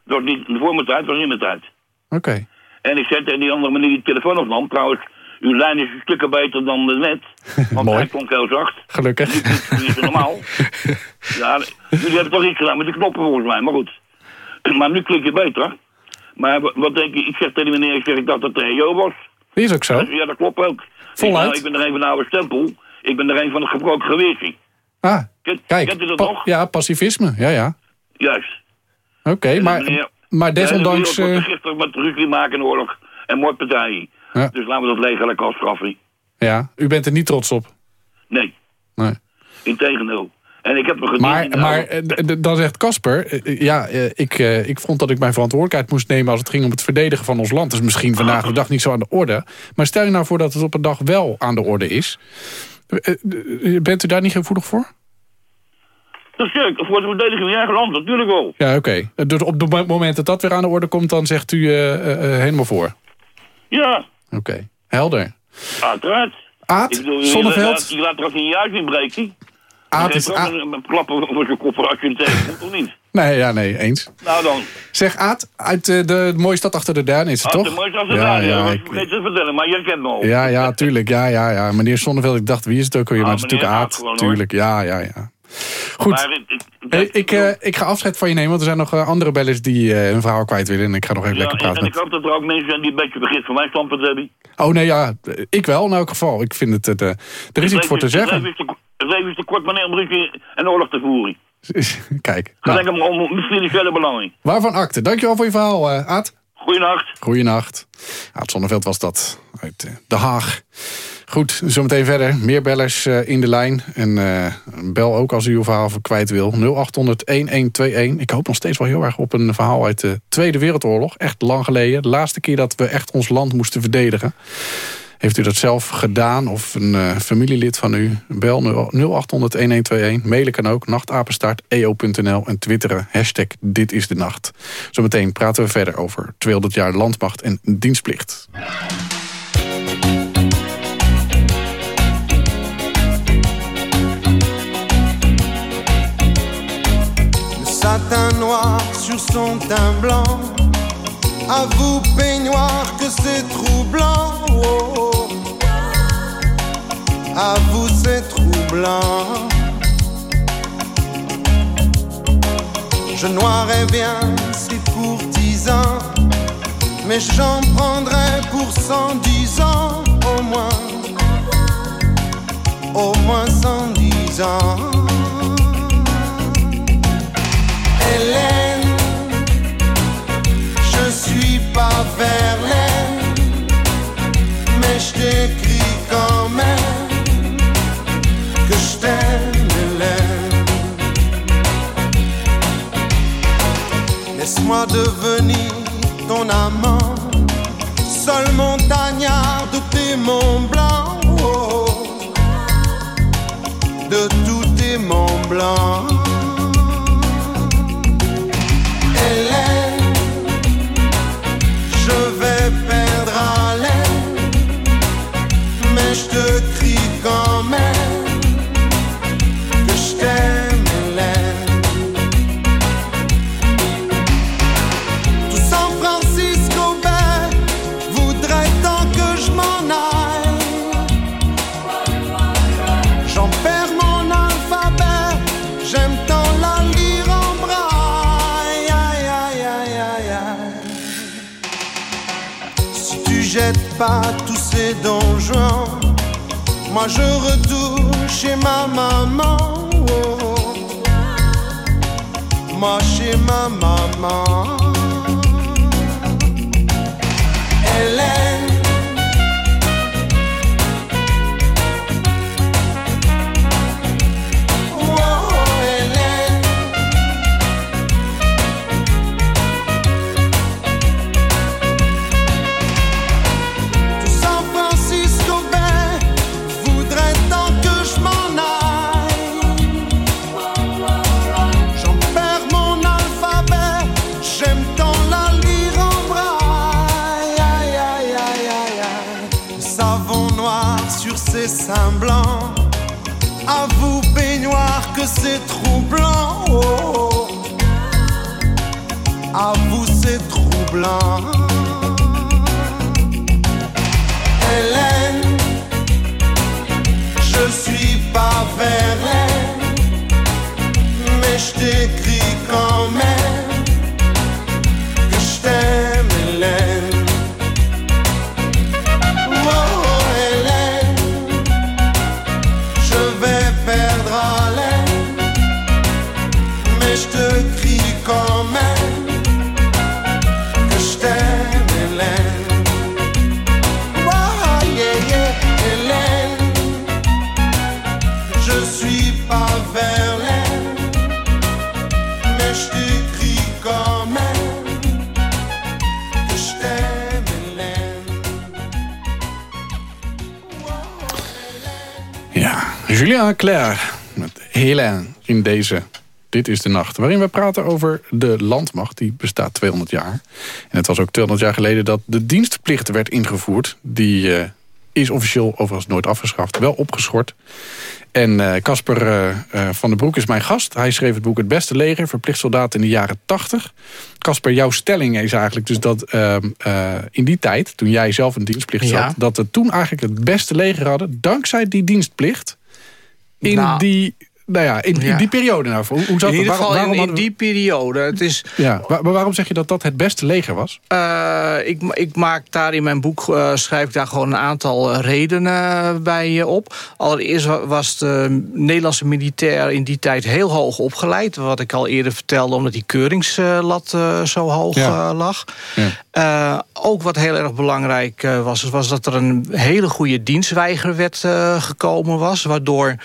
Speaker 10: Dat was niet voor mijn tijd, dat was in mijn tijd.
Speaker 4: Oké.
Speaker 10: En ik zette die andere meneer die telefoon opnam. Trouwens, uw lijn is een stukje beter dan de net. Want
Speaker 4: Mooi.
Speaker 10: hij klonk heel zacht.
Speaker 4: Gelukkig.
Speaker 10: Dat is normaal. ja, jullie hebben toch iets gedaan met de knoppen volgens mij, maar goed. Maar nu klink je beter. Maar wa- wat denk je, ik zeg tegen die meneer, ik zeg ik dacht dat het EO was.
Speaker 4: Die is ook zo.
Speaker 10: Ja, dat klopt ook.
Speaker 4: Voluit.
Speaker 10: Ik, nou, ik ben er een van de oude stempel. Ik ben er een van het gebroken geweertje.
Speaker 4: Ah,
Speaker 10: Kent,
Speaker 4: kijk.
Speaker 10: kent u dat
Speaker 4: pa-
Speaker 10: nog?
Speaker 4: ja, pacifisme. Ja, ja.
Speaker 10: Juist.
Speaker 4: Oké, maar, maar desondanks...
Speaker 10: Ja, de wereld
Speaker 4: eh,
Speaker 10: wordt gisteren met ruzie maken oorlog en moordpartijen.
Speaker 4: Ja.
Speaker 10: Dus laten we dat leger lekker afstraffen.
Speaker 4: ja, u bent er niet trots op.
Speaker 10: Nee,
Speaker 4: Nee.
Speaker 10: integendeel. En ik heb me gediend
Speaker 4: Maar, maar eh, dan zegt Casper... eh, eh, ja, ik, ik vond dat ik mijn verantwoordelijkheid moest nemen... als het ging om het verdedigen van ons land. Dat is misschien vandaag de dag niet zo aan de orde. Maar stel je nou voor dat het op een dag wel aan de orde is. Bent u daar niet gevoelig voor?
Speaker 10: Zeker, voor de verdediging van je eigen land, natuurlijk wel.
Speaker 4: Ja, oké. Dus op het moment dat dat weer aan de orde komt... dan zegt u helemaal voor.
Speaker 10: Ja,
Speaker 4: Oké, helder.
Speaker 10: uiteraard.
Speaker 4: Aad,
Speaker 10: je
Speaker 4: Zonneveld.
Speaker 10: laat- Je laat er ook niet juist in breken.
Speaker 4: Aad
Speaker 10: Je
Speaker 4: is...
Speaker 10: geeft ook
Speaker 4: Aad-
Speaker 10: een, een klap over zijn kop als je het tegenkomt, of niet?
Speaker 4: Nee, ja, nee, eens.
Speaker 10: Nou dan,
Speaker 4: Zeg Aad, uit eh, de mooie stad achter de duin is het
Speaker 10: had
Speaker 4: toch?
Speaker 10: de mooiste als de
Speaker 4: ja,
Speaker 10: radio.
Speaker 4: ja,
Speaker 10: was
Speaker 4: ik-
Speaker 10: vergeten te vertellen, maar jij kent me al.
Speaker 4: ja, ja, tuurlijk. Ja, ja, ja. Meneer Zonneveld, ik dacht, wie is het ook alweer?
Speaker 10: Ah,
Speaker 4: maar het is natuurlijk Aad.
Speaker 10: Gewoon,
Speaker 4: tuurlijk, ja, ja, ja. Goed.
Speaker 10: Maar ik, ik,
Speaker 4: Hey, ik, eh, ik ga afscheid van je nemen, want er zijn nog eh, andere bellers die eh, hun verhaal kwijt willen. En ik ga nog even
Speaker 10: ja,
Speaker 4: lekker
Speaker 10: en,
Speaker 4: praten
Speaker 10: en ik hoop dat er ook mensen zijn die een beetje begrip voor mijn standpunt hebben.
Speaker 4: Oh nee, ja, eh, ik wel in elk geval. Ik vind het, eh, er is iets voor te zeggen.
Speaker 10: Het leven is te kort meneer om ruzie en oorlog te voeren.
Speaker 4: Kijk,
Speaker 10: Ga
Speaker 4: nou,
Speaker 10: lekker om, financiële belangen.
Speaker 4: waarvan akte? Dankjewel voor je verhaal, eh, Aad.
Speaker 10: Goeienacht.
Speaker 4: Goeienacht. Aad Zonneveld was dat, uit eh, Den Haag. Goed, zometeen verder. Meer bellers eh, in de lijn. En eh, bel ook als u uw verhaal kwijt wil. 0800-1121. Ik hoop nog steeds wel heel erg op een verhaal uit de Tweede Wereldoorlog. Echt lang geleden. De laatste keer dat we echt ons land moesten verdedigen. Heeft u dat zelf gedaan of een eh, familielid van u? Bel 0800-1121. Mailen kan ook. nachtapenstaart.eo.nl. En twitteren. Hashtag dit is de nacht. Zometeen praten we verder over 200 jaar landmacht en dienstplicht.
Speaker 11: Satin noir sur son teint blanc. À vous, peignoir, que c'est troublant. Oh. À vous, c'est troublant. Je noirais bien ces courtisans, mais j'en prendrais pour cent dix ans au moins. Au moins cent dix ans. Hélène, je suis pas Verlaine, mais je t'écris quand même que je t'aime, Hélène. Laisse-moi devenir ton amant, seul montagnard de tes monts blancs, oh, oh, de tous tes monts blancs. Tous ces donjons, moi je retourne chez ma maman. Moi chez ma maman. Hélène. blanc.
Speaker 4: Julien Claire met Hélène in deze Dit is de Nacht. Waarin we praten over de landmacht, die bestaat 200 jaar. En het was ook 200 jaar geleden dat de dienstplicht werd ingevoerd. Die uh, is officieel overigens nooit afgeschaft, wel opgeschort. En Casper uh, uh, van den Broek is mijn gast. Hij schreef het boek Het Beste Leger, verplicht soldaat in de jaren 80. Casper, jouw stelling is eigenlijk dus dat in die tijd, toen jij zelf een dienstplicht zat...
Speaker 6: Ja.
Speaker 4: dat we toen eigenlijk het beste leger hadden, dankzij die dienstplicht... in
Speaker 6: Nou.
Speaker 4: die... Nou ja, in, in
Speaker 6: Ja.
Speaker 4: die periode. Nou, hoe, hoe zat
Speaker 6: In ieder geval in, in die periode. Het is,
Speaker 4: Ja, maar waarom zeg je dat dat het beste leger was?
Speaker 6: Eh, ik, ik maak daar in mijn boek, eh, schrijf ik daar gewoon een aantal eh, redenen bij op. Allereerst wa- was de Nederlandse militair in die tijd heel hoog opgeleid. Wat ik al eerder vertelde, omdat die keuringslat zo hoog
Speaker 4: Ja.
Speaker 6: lag.
Speaker 4: Ja.
Speaker 6: Ook wat heel erg belangrijk was, was dat er een hele goede dienstweigerwet gekomen was. Waardoor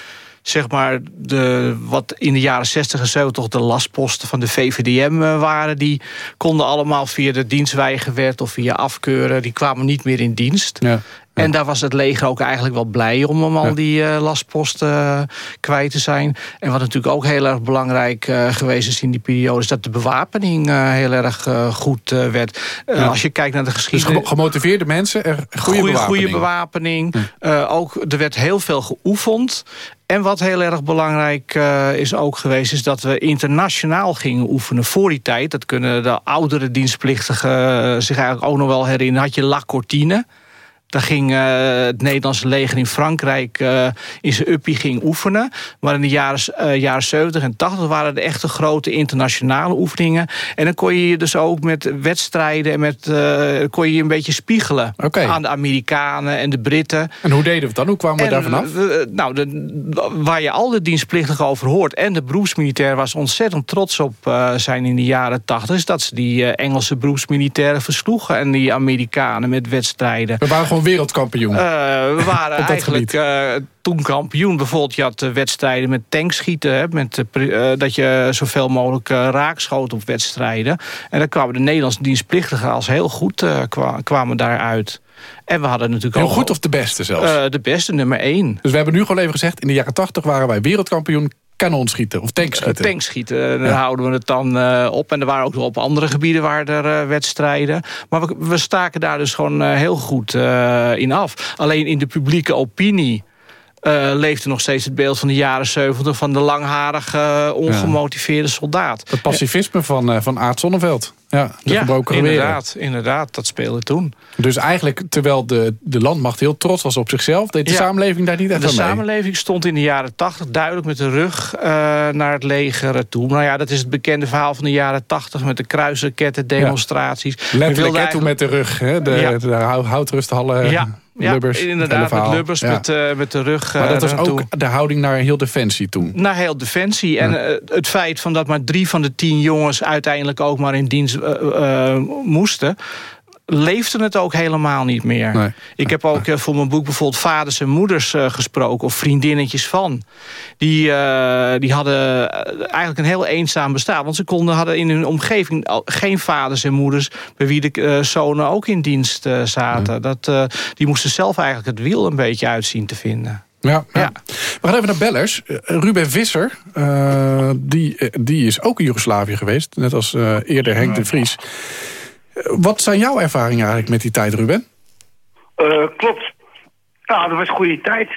Speaker 6: zeg maar, de, wat in de jaren 60 en 70 de lastposten van de VVDM eh, waren... die konden allemaal via de dienstweigerwet of via afkeuren... die kwamen niet meer in dienst.
Speaker 4: Ja.
Speaker 6: En daar was het leger ook eigenlijk wel blij om, om al die eh, lastposten eh, kwijt te zijn. En wat natuurlijk ook heel erg belangrijk geweest is in die periode... is dat de bewapening heel erg goed werd.
Speaker 4: Ja.
Speaker 6: Als je kijkt naar de
Speaker 4: Dus
Speaker 6: geschiedenis...
Speaker 4: gemo- gemotiveerde mensen, er goede bewapening.
Speaker 6: goede bewapening. Ook, er werd heel veel geoefend. En wat heel erg belangrijk eh, is ook geweest... is dat we internationaal gingen oefenen voor die tijd. Dat kunnen de oudere dienstplichtigen eh, zich eigenlijk ook nog wel herinneren. Had je La Cortine... Daar ging eh, het Nederlandse leger in Frankrijk eh, in zijn uppie ging oefenen. Maar in de jaren, eh, jaren 70 en 80 waren er echte grote internationale oefeningen. En dan kon je je dus ook met wedstrijden en met, kon je je een beetje spiegelen aan de Amerikanen en de Britten.
Speaker 4: En hoe deden we het dan? Hoe kwamen we daar vanaf?
Speaker 6: nou, de, waar je al de dienstplichtigen over hoort... en de beroepsmilitair ze ontzettend trots op zijn in de jaren 80... is dat ze die Engelse beroepsmilitairen versloegen... en die Amerikanen met wedstrijden.
Speaker 4: We waren gewoon wereldkampioen.
Speaker 6: Eh, we waren eigenlijk eh, toen kampioen. Bijvoorbeeld, je had eh, wedstrijden met tankschieten. Hè, met, dat je zoveel mogelijk eh, raakschoot op wedstrijden. En dan kwamen de Nederlandse dienstplichtigen als heel goed kwa- kwamen daaruit. En we hadden natuurlijk
Speaker 4: Heel
Speaker 6: ook
Speaker 4: goed of de beste zelfs?
Speaker 6: de beste, nummer één.
Speaker 4: dus we hebben nu gewoon even gezegd... in de jaren 80 waren wij wereldkampioen kanonschieten of tankschieten.
Speaker 6: Eh, tankschieten, dan
Speaker 4: Ja.
Speaker 6: houden we het dan eh, op. En er waren ook nog op andere gebieden waar er eh, wedstrijden. Maar we, we staken daar dus gewoon eh, heel goed eh, in af. Alleen in de publieke opinie... eh, leefde nog steeds het beeld van de jaren 70 van de langharige, eh, ongemotiveerde soldaat.
Speaker 4: Het pacifisme van, eh, van Aart Zonneveld. Ja, de
Speaker 6: ja,
Speaker 4: gebroken geweren.
Speaker 6: inderdaad, inderdaad, dat speelde toen.
Speaker 4: Dus eigenlijk, terwijl de, de landmacht heel trots was op zichzelf... deed de
Speaker 6: Ja.
Speaker 4: samenleving daar niet echt
Speaker 6: De
Speaker 4: aan mee.
Speaker 6: samenleving stond in de jaren 80 duidelijk met de rug eh, naar het leger toe. Nou ja, dat is het bekende verhaal van de jaren 80 met de kruisraketten, demonstraties. We
Speaker 4: Letterlijk, hè, toen met de rug. Hè, de,
Speaker 6: Ja.
Speaker 4: de, hou- houtrusthallen,
Speaker 6: Ja, ja
Speaker 4: Lubbers.
Speaker 6: inderdaad, met. Lubbers,
Speaker 4: Ja.
Speaker 6: met, eh, met de rug
Speaker 4: Maar
Speaker 6: eh,
Speaker 4: dat was
Speaker 6: ernaartoe.
Speaker 4: ook de houding naar heel Defensie toen.
Speaker 6: Naar heel Defensie. En eh, het feit van dat maar drie van de tien jongens... uiteindelijk ook maar in dienst eh, eh, moesten... leefde het ook helemaal niet meer.
Speaker 4: Nee.
Speaker 6: Ik heb ook eh, voor mijn boek bijvoorbeeld vaders en moeders eh, gesproken... of vriendinnetjes van. Die, eh, die hadden eh, eigenlijk een heel eenzaam bestaan. Want ze konden, hadden in hun omgeving geen vaders en moeders... bij wie de eh, zonen ook in dienst eh, zaten. Dat, eh, die moesten zelf eigenlijk het wiel een beetje uitzien te vinden.
Speaker 4: Ja, ja.
Speaker 6: Ja.
Speaker 4: We gaan even naar bellers. Eh, Ruben Visser, eh, die, eh, die is ook in Joegoslavië geweest. Net als eh, eerder Henk de Vries. Wat zijn jouw ervaringen eigenlijk met die tijd, Ruben?
Speaker 8: Eh, klopt. Nou, dat was een goede tijd.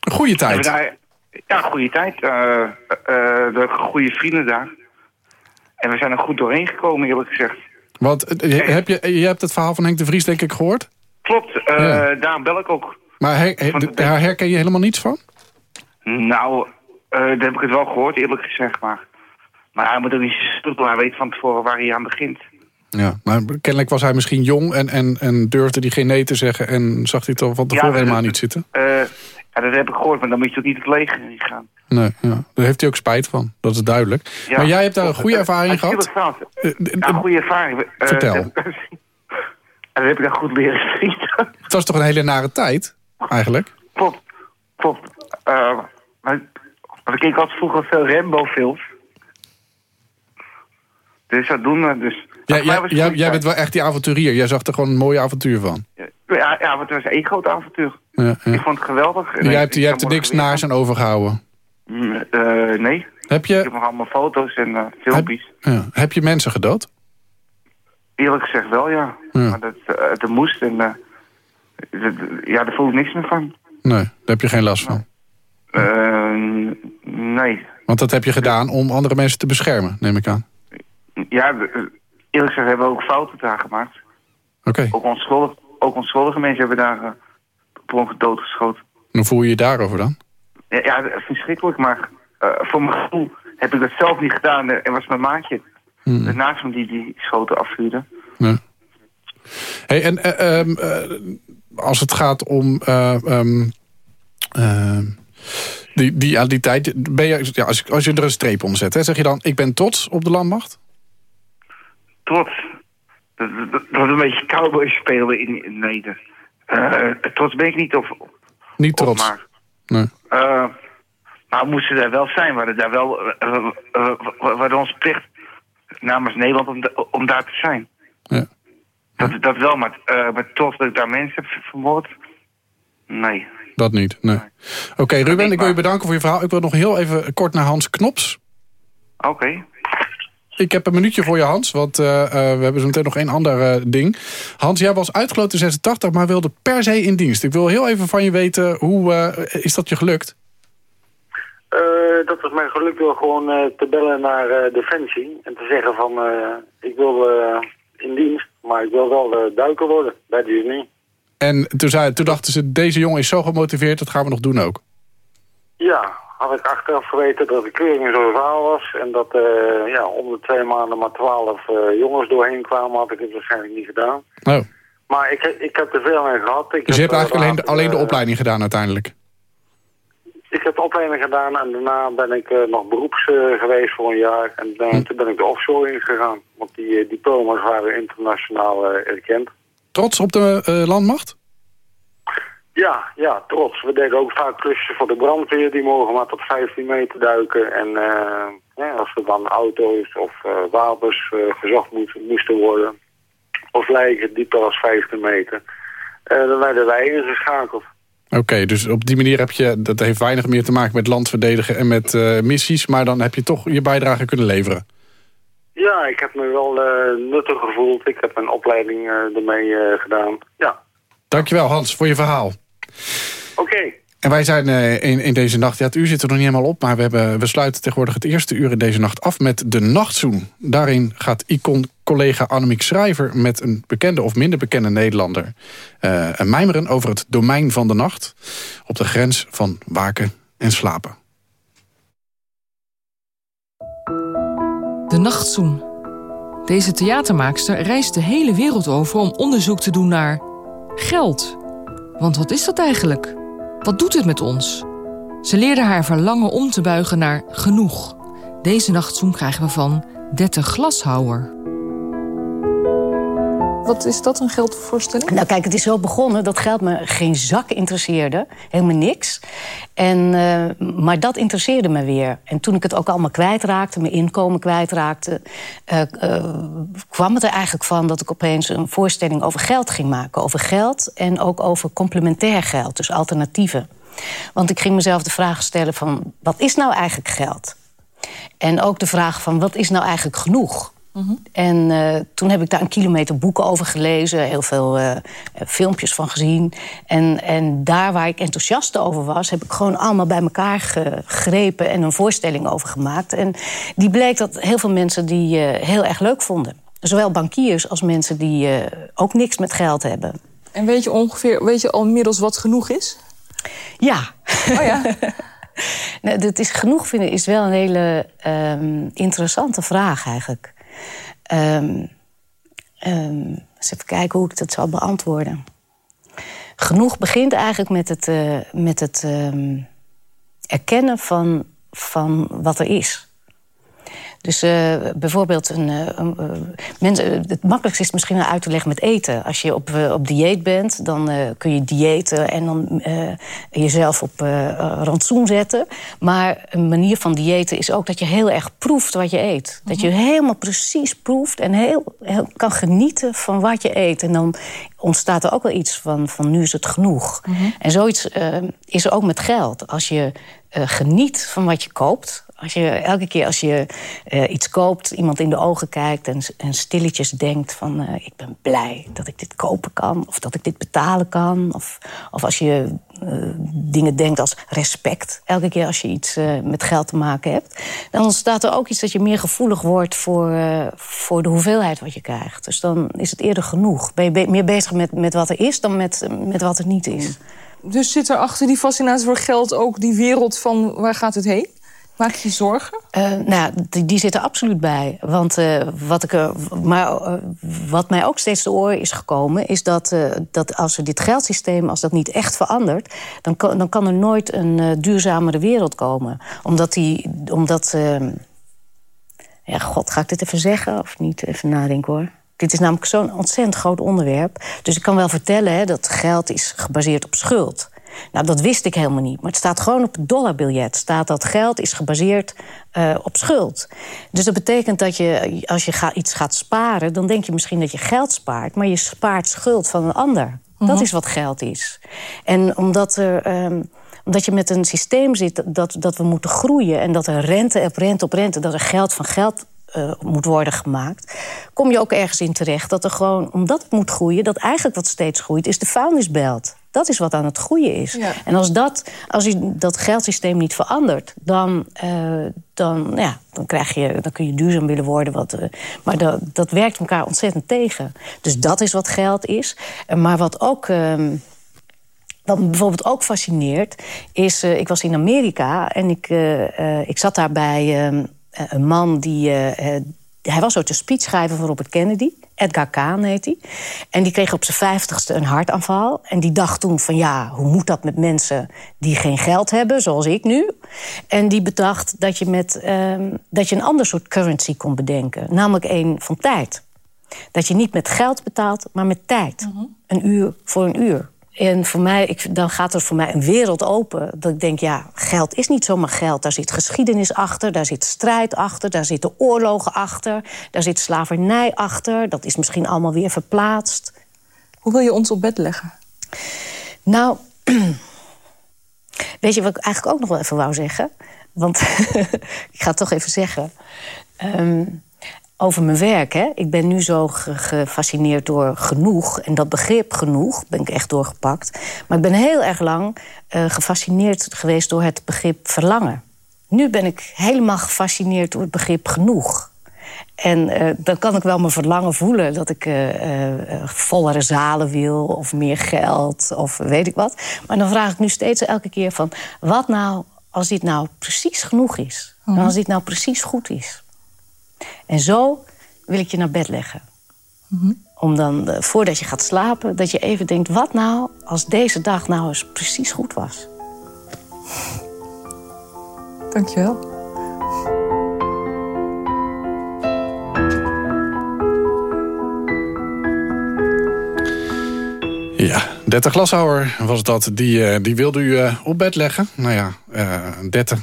Speaker 4: Een goede
Speaker 8: We
Speaker 4: tijd.
Speaker 8: daar- ja, goede tijd. Eh eh, de goede vrienden daar. En we zijn er goed doorheen gekomen, eerlijk gezegd.
Speaker 4: Want heb je, je hebt het verhaal van Henk de Vries denk ik gehoord.
Speaker 8: Klopt, eh,
Speaker 4: Ja.
Speaker 8: daarom bel ik ook.
Speaker 4: Maar her- her- daar herken je helemaal niets van?
Speaker 8: Nou, eh daar heb ik het wel gehoord, eerlijk gezegd. Maar, maar hij moet ook niet stoppen. Hij weet van tevoren waar hij aan begint.
Speaker 4: Ja, maar kennelijk was hij misschien jong en, en, en durfde hij geen nee te zeggen... en zag hij het al van tevoren helemaal niet zitten.
Speaker 8: Eh, ja, dat heb ik gehoord, maar dan moet je toch niet het leger in gaan.
Speaker 4: Nee, ja. daar heeft hij ook spijt van, dat is duidelijk.
Speaker 8: Ja,
Speaker 4: maar jij hebt daar een goede ervaring gehad?
Speaker 8: fout.
Speaker 4: Eh,
Speaker 8: goede ervaring.
Speaker 4: Vertel.
Speaker 8: En dat heb ik dan goed leren schieten.
Speaker 4: Het was toch een hele nare tijd, eigenlijk?
Speaker 8: Klopt, klopt. Eh, maar, maar ik altijd vroeger veel Rambo-films. Dus zodoende, dus...
Speaker 4: Jij,
Speaker 8: voor mij
Speaker 4: jij,
Speaker 8: het
Speaker 4: bent wel echt die avonturier. Jij zag er gewoon een mooi avontuur van.
Speaker 8: Ja, Ja, ja, want het was één groot avontuur.
Speaker 4: Ja, ja.
Speaker 8: Ik vond het geweldig. En
Speaker 4: Jij
Speaker 8: ik-
Speaker 4: hebt,
Speaker 8: ik
Speaker 4: jij hebt er niks naars aan overgehouden.
Speaker 8: Mm, eh, nee.
Speaker 4: Heb
Speaker 8: Ik
Speaker 4: je,
Speaker 8: heb nog allemaal foto's en eh, filmpjes.
Speaker 4: ja, heb je mensen gedood?
Speaker 8: Eerlijk gezegd wel, ja.
Speaker 4: Ja.
Speaker 8: Maar dat, eh, dat moest en... eh, ja, daar voel ik niks meer van.
Speaker 4: Nee, daar heb je geen last van.
Speaker 8: Eh, nee.
Speaker 4: Want dat heb je gedaan om andere mensen te beschermen, neem ik aan.
Speaker 8: Ja, eh, eerlijk gezegd hebben we ook fouten daar gemaakt.
Speaker 4: Oké,
Speaker 8: Ook, onschuldig, ook onschuldige mensen hebben daar uh, per ongeluk doodgeschoten.
Speaker 4: hoe voel je je daarover dan?
Speaker 8: Ja, ja verschrikkelijk, maar eh, voor mijn gevoel heb ik dat zelf niet gedaan. Er was mijn maatje
Speaker 4: Hmm.
Speaker 8: naast me die die schoten afvuurde.
Speaker 4: Ja. Hey, en eh, ehm, eh, als het gaat om eh, ehm, ehm, die, die, ja, die tijd, ben je, ja, als, als je er een streep onder zet, hè, zeg je dan: Ik ben trots op de landmacht?
Speaker 8: Trots. Dat, dat, een beetje cowboy spelen in, in Neder. Eh, trots ben ik niet op,
Speaker 4: Niet trots.
Speaker 8: maar...
Speaker 4: Nee.
Speaker 8: Eh, nou, we moesten daar wel zijn. We hadden daar wel... eh, eh, eh, we hadden onze plicht namens Nederland om, om daar te zijn.
Speaker 4: Ja.
Speaker 8: Dat, dat wel, maar, eh maar trots dat ik daar mensen heb ver- vermoord? Nee.
Speaker 4: Dat niet, nee. Oké, Ruben, ik wil je bedanken voor je verhaal. Ik wil nog heel even kort naar Hans Knops.
Speaker 8: Oké.
Speaker 4: Ik heb een minuutje voor je, Hans, want eh, eh, we hebben zo meteen nog één ander ding. Hans, jij was uitgeloten 86, maar wilde per se in dienst. Ik wil heel even van je weten, hoe eh, is dat je gelukt?
Speaker 12: Eh, dat is mij gelukt door gewoon eh, te bellen naar eh, Defensie en te zeggen van eh, ik wil eh, in dienst, maar ik wil wel eh, duiker worden bij Unie.
Speaker 4: En toen, zei, toen dachten ze, deze jongen is zo gemotiveerd, dat gaan we nog doen ook.
Speaker 12: Ja, had ik achteraf geweten dat de keuring zo zwaar was en dat eh ja, om de twee maanden maar twaalf eh, jongens doorheen kwamen, had ik het waarschijnlijk niet gedaan.
Speaker 4: Oh.
Speaker 12: Maar ik, ik heb er veel aan gehad. Ik
Speaker 4: Dus je
Speaker 12: heb,
Speaker 4: hebt eigenlijk alleen de, alleen de opleiding gedaan uiteindelijk.
Speaker 12: Ik heb de opleiding gedaan en daarna ben ik eh, nog beroeps eh, geweest voor een jaar. En
Speaker 4: Hm.
Speaker 12: toen ben ik de offshore ingegaan. Want die diploma's waren internationaal erkend.
Speaker 4: Trots op de landmacht?
Speaker 12: Ja, ja, trots. We deden ook vaak klusjes voor de brandweer. Die mogen maar tot 15 meter duiken. En ja, als er dan auto's of wapens gezocht moesten, moesten worden... of lijken dieper als 15 meter... dan werden wij ingeschakeld.
Speaker 4: Oké, dus op die manier heb je, dat heeft weinig meer te maken met landverdedigen en met eh, missies, maar dan heb je toch je bijdrage kunnen leveren.
Speaker 12: Ja, ik heb me wel eh, nuttig gevoeld. Ik heb mijn opleiding eh, ermee gedaan. Ja,
Speaker 4: Dankjewel Hans voor je verhaal.
Speaker 12: oké.
Speaker 4: En wij zijn in, in deze nacht, ja het uur zit er nog niet helemaal op... maar we, hebben, we sluiten tegenwoordig het eerste uur in deze nacht af met de Nachtzoen. Daarin gaat icon-collega Annemiek Schrijver met een bekende of minder bekende Nederlander... eh, een mijmeren over het domein van de nacht... op de grens van waken en slapen.
Speaker 13: De Nachtzoen. Deze theatermaakster reist de hele wereld over om onderzoek te doen naar geld. Want wat is dat eigenlijk? Wat doet het met ons? Ze leerde haar verlangen om te buigen naar genoeg. Deze nachtzoen krijgen we van Dette Glashouwer.
Speaker 14: Wat is dat, een geldvoorstelling?
Speaker 15: Nou kijk, het is zo begonnen dat geld me geen zak interesseerde. Helemaal niks. En, eh, maar dat interesseerde me weer. En toen ik het ook allemaal kwijtraakte, mijn inkomen kwijtraakte... eh, kwam het er eigenlijk van dat ik opeens een voorstelling over geld ging maken. Over geld en ook over complementair geld, dus alternatieven. Want ik ging mezelf de vraag stellen van, wat is nou eigenlijk geld? En ook de vraag van, wat is nou eigenlijk genoeg? En eh, toen heb ik daar een kilometer boeken over gelezen, heel veel eh, filmpjes van gezien. En, en daar waar ik enthousiast over was, heb ik gewoon allemaal bij elkaar gegrepen en een voorstelling over gemaakt. En die bleek dat heel veel mensen die eh, heel erg leuk vonden. Zowel bankiers als mensen die ook niks met geld hebben.
Speaker 14: En weet je ongeveer, weet je al inmiddels wat genoeg is?
Speaker 15: Ja.
Speaker 14: Oh ja.
Speaker 15: Nou, dat is genoeg vinden is wel een hele ehm, interessante vraag eigenlijk. Ehm, eens even kijken hoe ik dat zal beantwoorden. Genoeg begint eigenlijk met het, eh, met het ehm, erkennen van, van wat er is. Dus uh, bijvoorbeeld, een, een, uh, mensen, het makkelijkste is misschien uit te leggen met eten. Als je op, op dieet bent, dan kun je diëten en dan jezelf op rantsoen zetten. Maar een manier van diëten is ook dat je heel erg proeft wat je eet. Dat je helemaal precies proeft en heel, heel, kan genieten van wat je eet. En dan ontstaat er ook wel iets van, van nu is het genoeg. En zoiets is er ook met geld. Als je geniet van wat je koopt als je, elke keer als je uh, iets koopt, iemand in de ogen kijkt en, en stilletjes denkt van uh, ik ben blij dat ik dit kopen kan of dat ik dit betalen kan. Of, of als je uh, dingen denkt als respect. Elke keer als je iets met geld te maken hebt, dan ontstaat er ook iets dat je meer gevoelig wordt voor, voor de hoeveelheid wat je krijgt. Dus dan is het eerder genoeg. Ben je meer bezig met, met wat er is dan met, met wat er niet is.
Speaker 14: Dus zit er achter die fascinatie voor geld ook die wereld van waar gaat het heen? Maak je zorgen?
Speaker 15: Uh, nou, die, zitten absoluut bij. Want uh, wat, ik, uh, maar, wat mij ook steeds te oren is gekomen... is dat, dat als we dit geldsysteem als dat niet echt verandert... dan kan, dan kan er nooit een duurzamere wereld komen. Omdat die... Omdat, ehm, ja, god, ga ik dit even zeggen of niet? Even nadenken hoor. Dit is namelijk zo'n ontzettend groot onderwerp. Dus ik kan wel vertellen hè, dat geld is gebaseerd op schuld nou, dat wist ik helemaal niet. Maar het staat gewoon op het dollarbiljet. staat dat geld is gebaseerd uh, op schuld. Dus dat betekent dat je, als je ga, iets gaat sparen... dan denk je misschien dat je geld spaart... maar je spaart schuld van een ander. Dat
Speaker 14: Mhm.
Speaker 15: is wat geld is. En omdat er... Um, omdat je met een systeem zit dat, dat we moeten groeien... en dat er rente op rente op rente... dat er geld van geld uh, moet worden gemaakt... kom je ook ergens in terecht dat er gewoon, omdat het moet groeien... dat eigenlijk wat steeds groeit, is de vuilnisbelt. Dat is wat aan het groeien is.
Speaker 14: Ja.
Speaker 15: En als, dat, als je dat geldsysteem niet verandert... dan, uh, dan, ja, dan, krijg je, dan kun je duurzaam willen worden. Wat, uh, maar dat, dat werkt elkaar ontzettend tegen. Dus dat is wat geld is. Maar wat ook... Um, wat me bijvoorbeeld ook fascineert, is... Uh, ik was in Amerika en ik, uh, ik zat daar bij uh, een man die... hij was ook de speechschrijver van Robert Kennedy. Edgar Kahn heet hij. En die kreeg op zijn vijftigste een hartaanval. En die dacht toen van ja, hoe moet dat met mensen die geen geld hebben, zoals ik nu? En die bedacht dat je, met, um, dat je een ander soort currency kon bedenken. Namelijk een van tijd. Dat je niet met geld betaalt, maar met tijd.
Speaker 14: Mhm.
Speaker 15: Een uur voor een uur. En voor mij, ik, dan gaat er voor mij een wereld open. Dat ik denk, ja, geld is niet zomaar geld. Daar zit geschiedenis achter, daar zit strijd achter... daar zitten oorlogen achter, daar zit slavernij achter. Dat is misschien allemaal weer verplaatst.
Speaker 14: Hoe wil je ons op bed leggen?
Speaker 15: Nou, weet je wat ik eigenlijk ook nog wel even wou zeggen? Want ik ga het toch even zeggen. Um, over mijn werk. Hè. Ik ben nu zo ge gefascineerd door genoeg. En dat begrip genoeg ben ik echt doorgepakt. Maar ik ben heel erg lang uh, gefascineerd geweest door het begrip verlangen. Nu ben ik helemaal gefascineerd door het begrip genoeg. En uh, dan kan ik wel mijn verlangen voelen dat ik uh, vollere zalen wil of meer geld of weet ik wat. Maar dan vraag ik nu steeds elke keer van wat nou als dit nou precies genoeg is? -hmm. Als dit nou precies goed is? En zo wil ik je naar bed leggen.
Speaker 14: Mhm.
Speaker 15: Mm -hmm. Om dan, uh, voordat je gaat slapen, dat je even denkt... wat nou als deze dag nou eens precies goed was?
Speaker 14: Dankjewel.
Speaker 4: Ja, Dette Glashouwer was dat. Die, uh, die wilde u uh, op bed leggen. Nou ja, uh, Dette,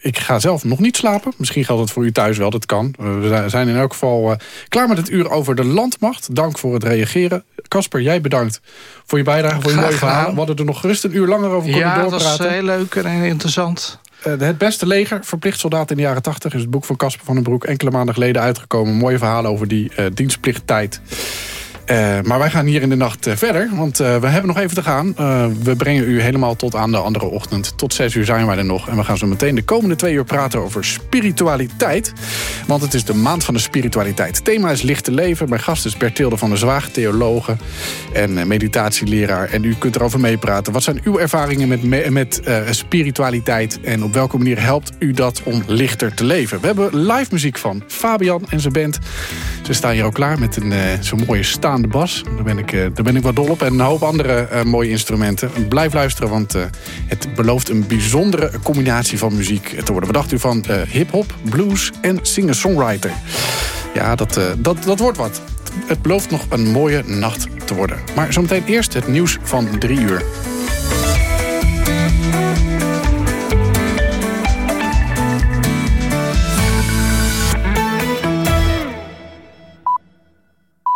Speaker 4: ik ga zelf nog niet slapen. Misschien geldt het voor u thuis wel, dat kan. We zijn in elk geval klaar met het uur over de landmacht. Dank voor het reageren. Casper, jij bedankt voor je bijdrage, voor je mooie verhalen. We hadden er nog gerust een uur langer over kunnen
Speaker 6: ja,
Speaker 4: doorpraten.
Speaker 6: Ja, dat is heel leuk en interessant.
Speaker 4: het beste leger, verplicht soldaat in de jaren 80... is het boek van Casper van den Broek enkele maanden geleden uitgekomen. Mooie verhalen over die dienstplichttijd. Uh, maar wij gaan hier in de nacht uh, verder, want uh, we hebben nog even te gaan. we brengen u helemaal tot aan de andere ochtend. Tot zes uur zijn wij er nog. En we gaan zo meteen de komende twee uur praten over spiritualiteit. Want het is de maand van de spiritualiteit. Het thema is lichte leven. Mijn gast is Bertilde van der Zwaag, theologe en meditatieleraar. En u kunt erover meepraten. Wat zijn uw ervaringen met, me met spiritualiteit? En op welke manier helpt u dat om lichter te leven? We hebben live muziek van Fabian en zijn band. Ze staan hier ook klaar met een zo'n mooie staan staande bas. Daar ben ik, eh, daar ben ik wel dol op. En een hoop andere eh, mooie instrumenten. Blijf luisteren, want eh, het belooft een bijzondere combinatie van muziek te worden. Wat dacht u van hip-hop, blues en singer-songwriter? Ja, dat, dat, dat wordt wat. Het belooft nog een mooie nacht te worden. Maar zometeen eerst het nieuws van drie uur.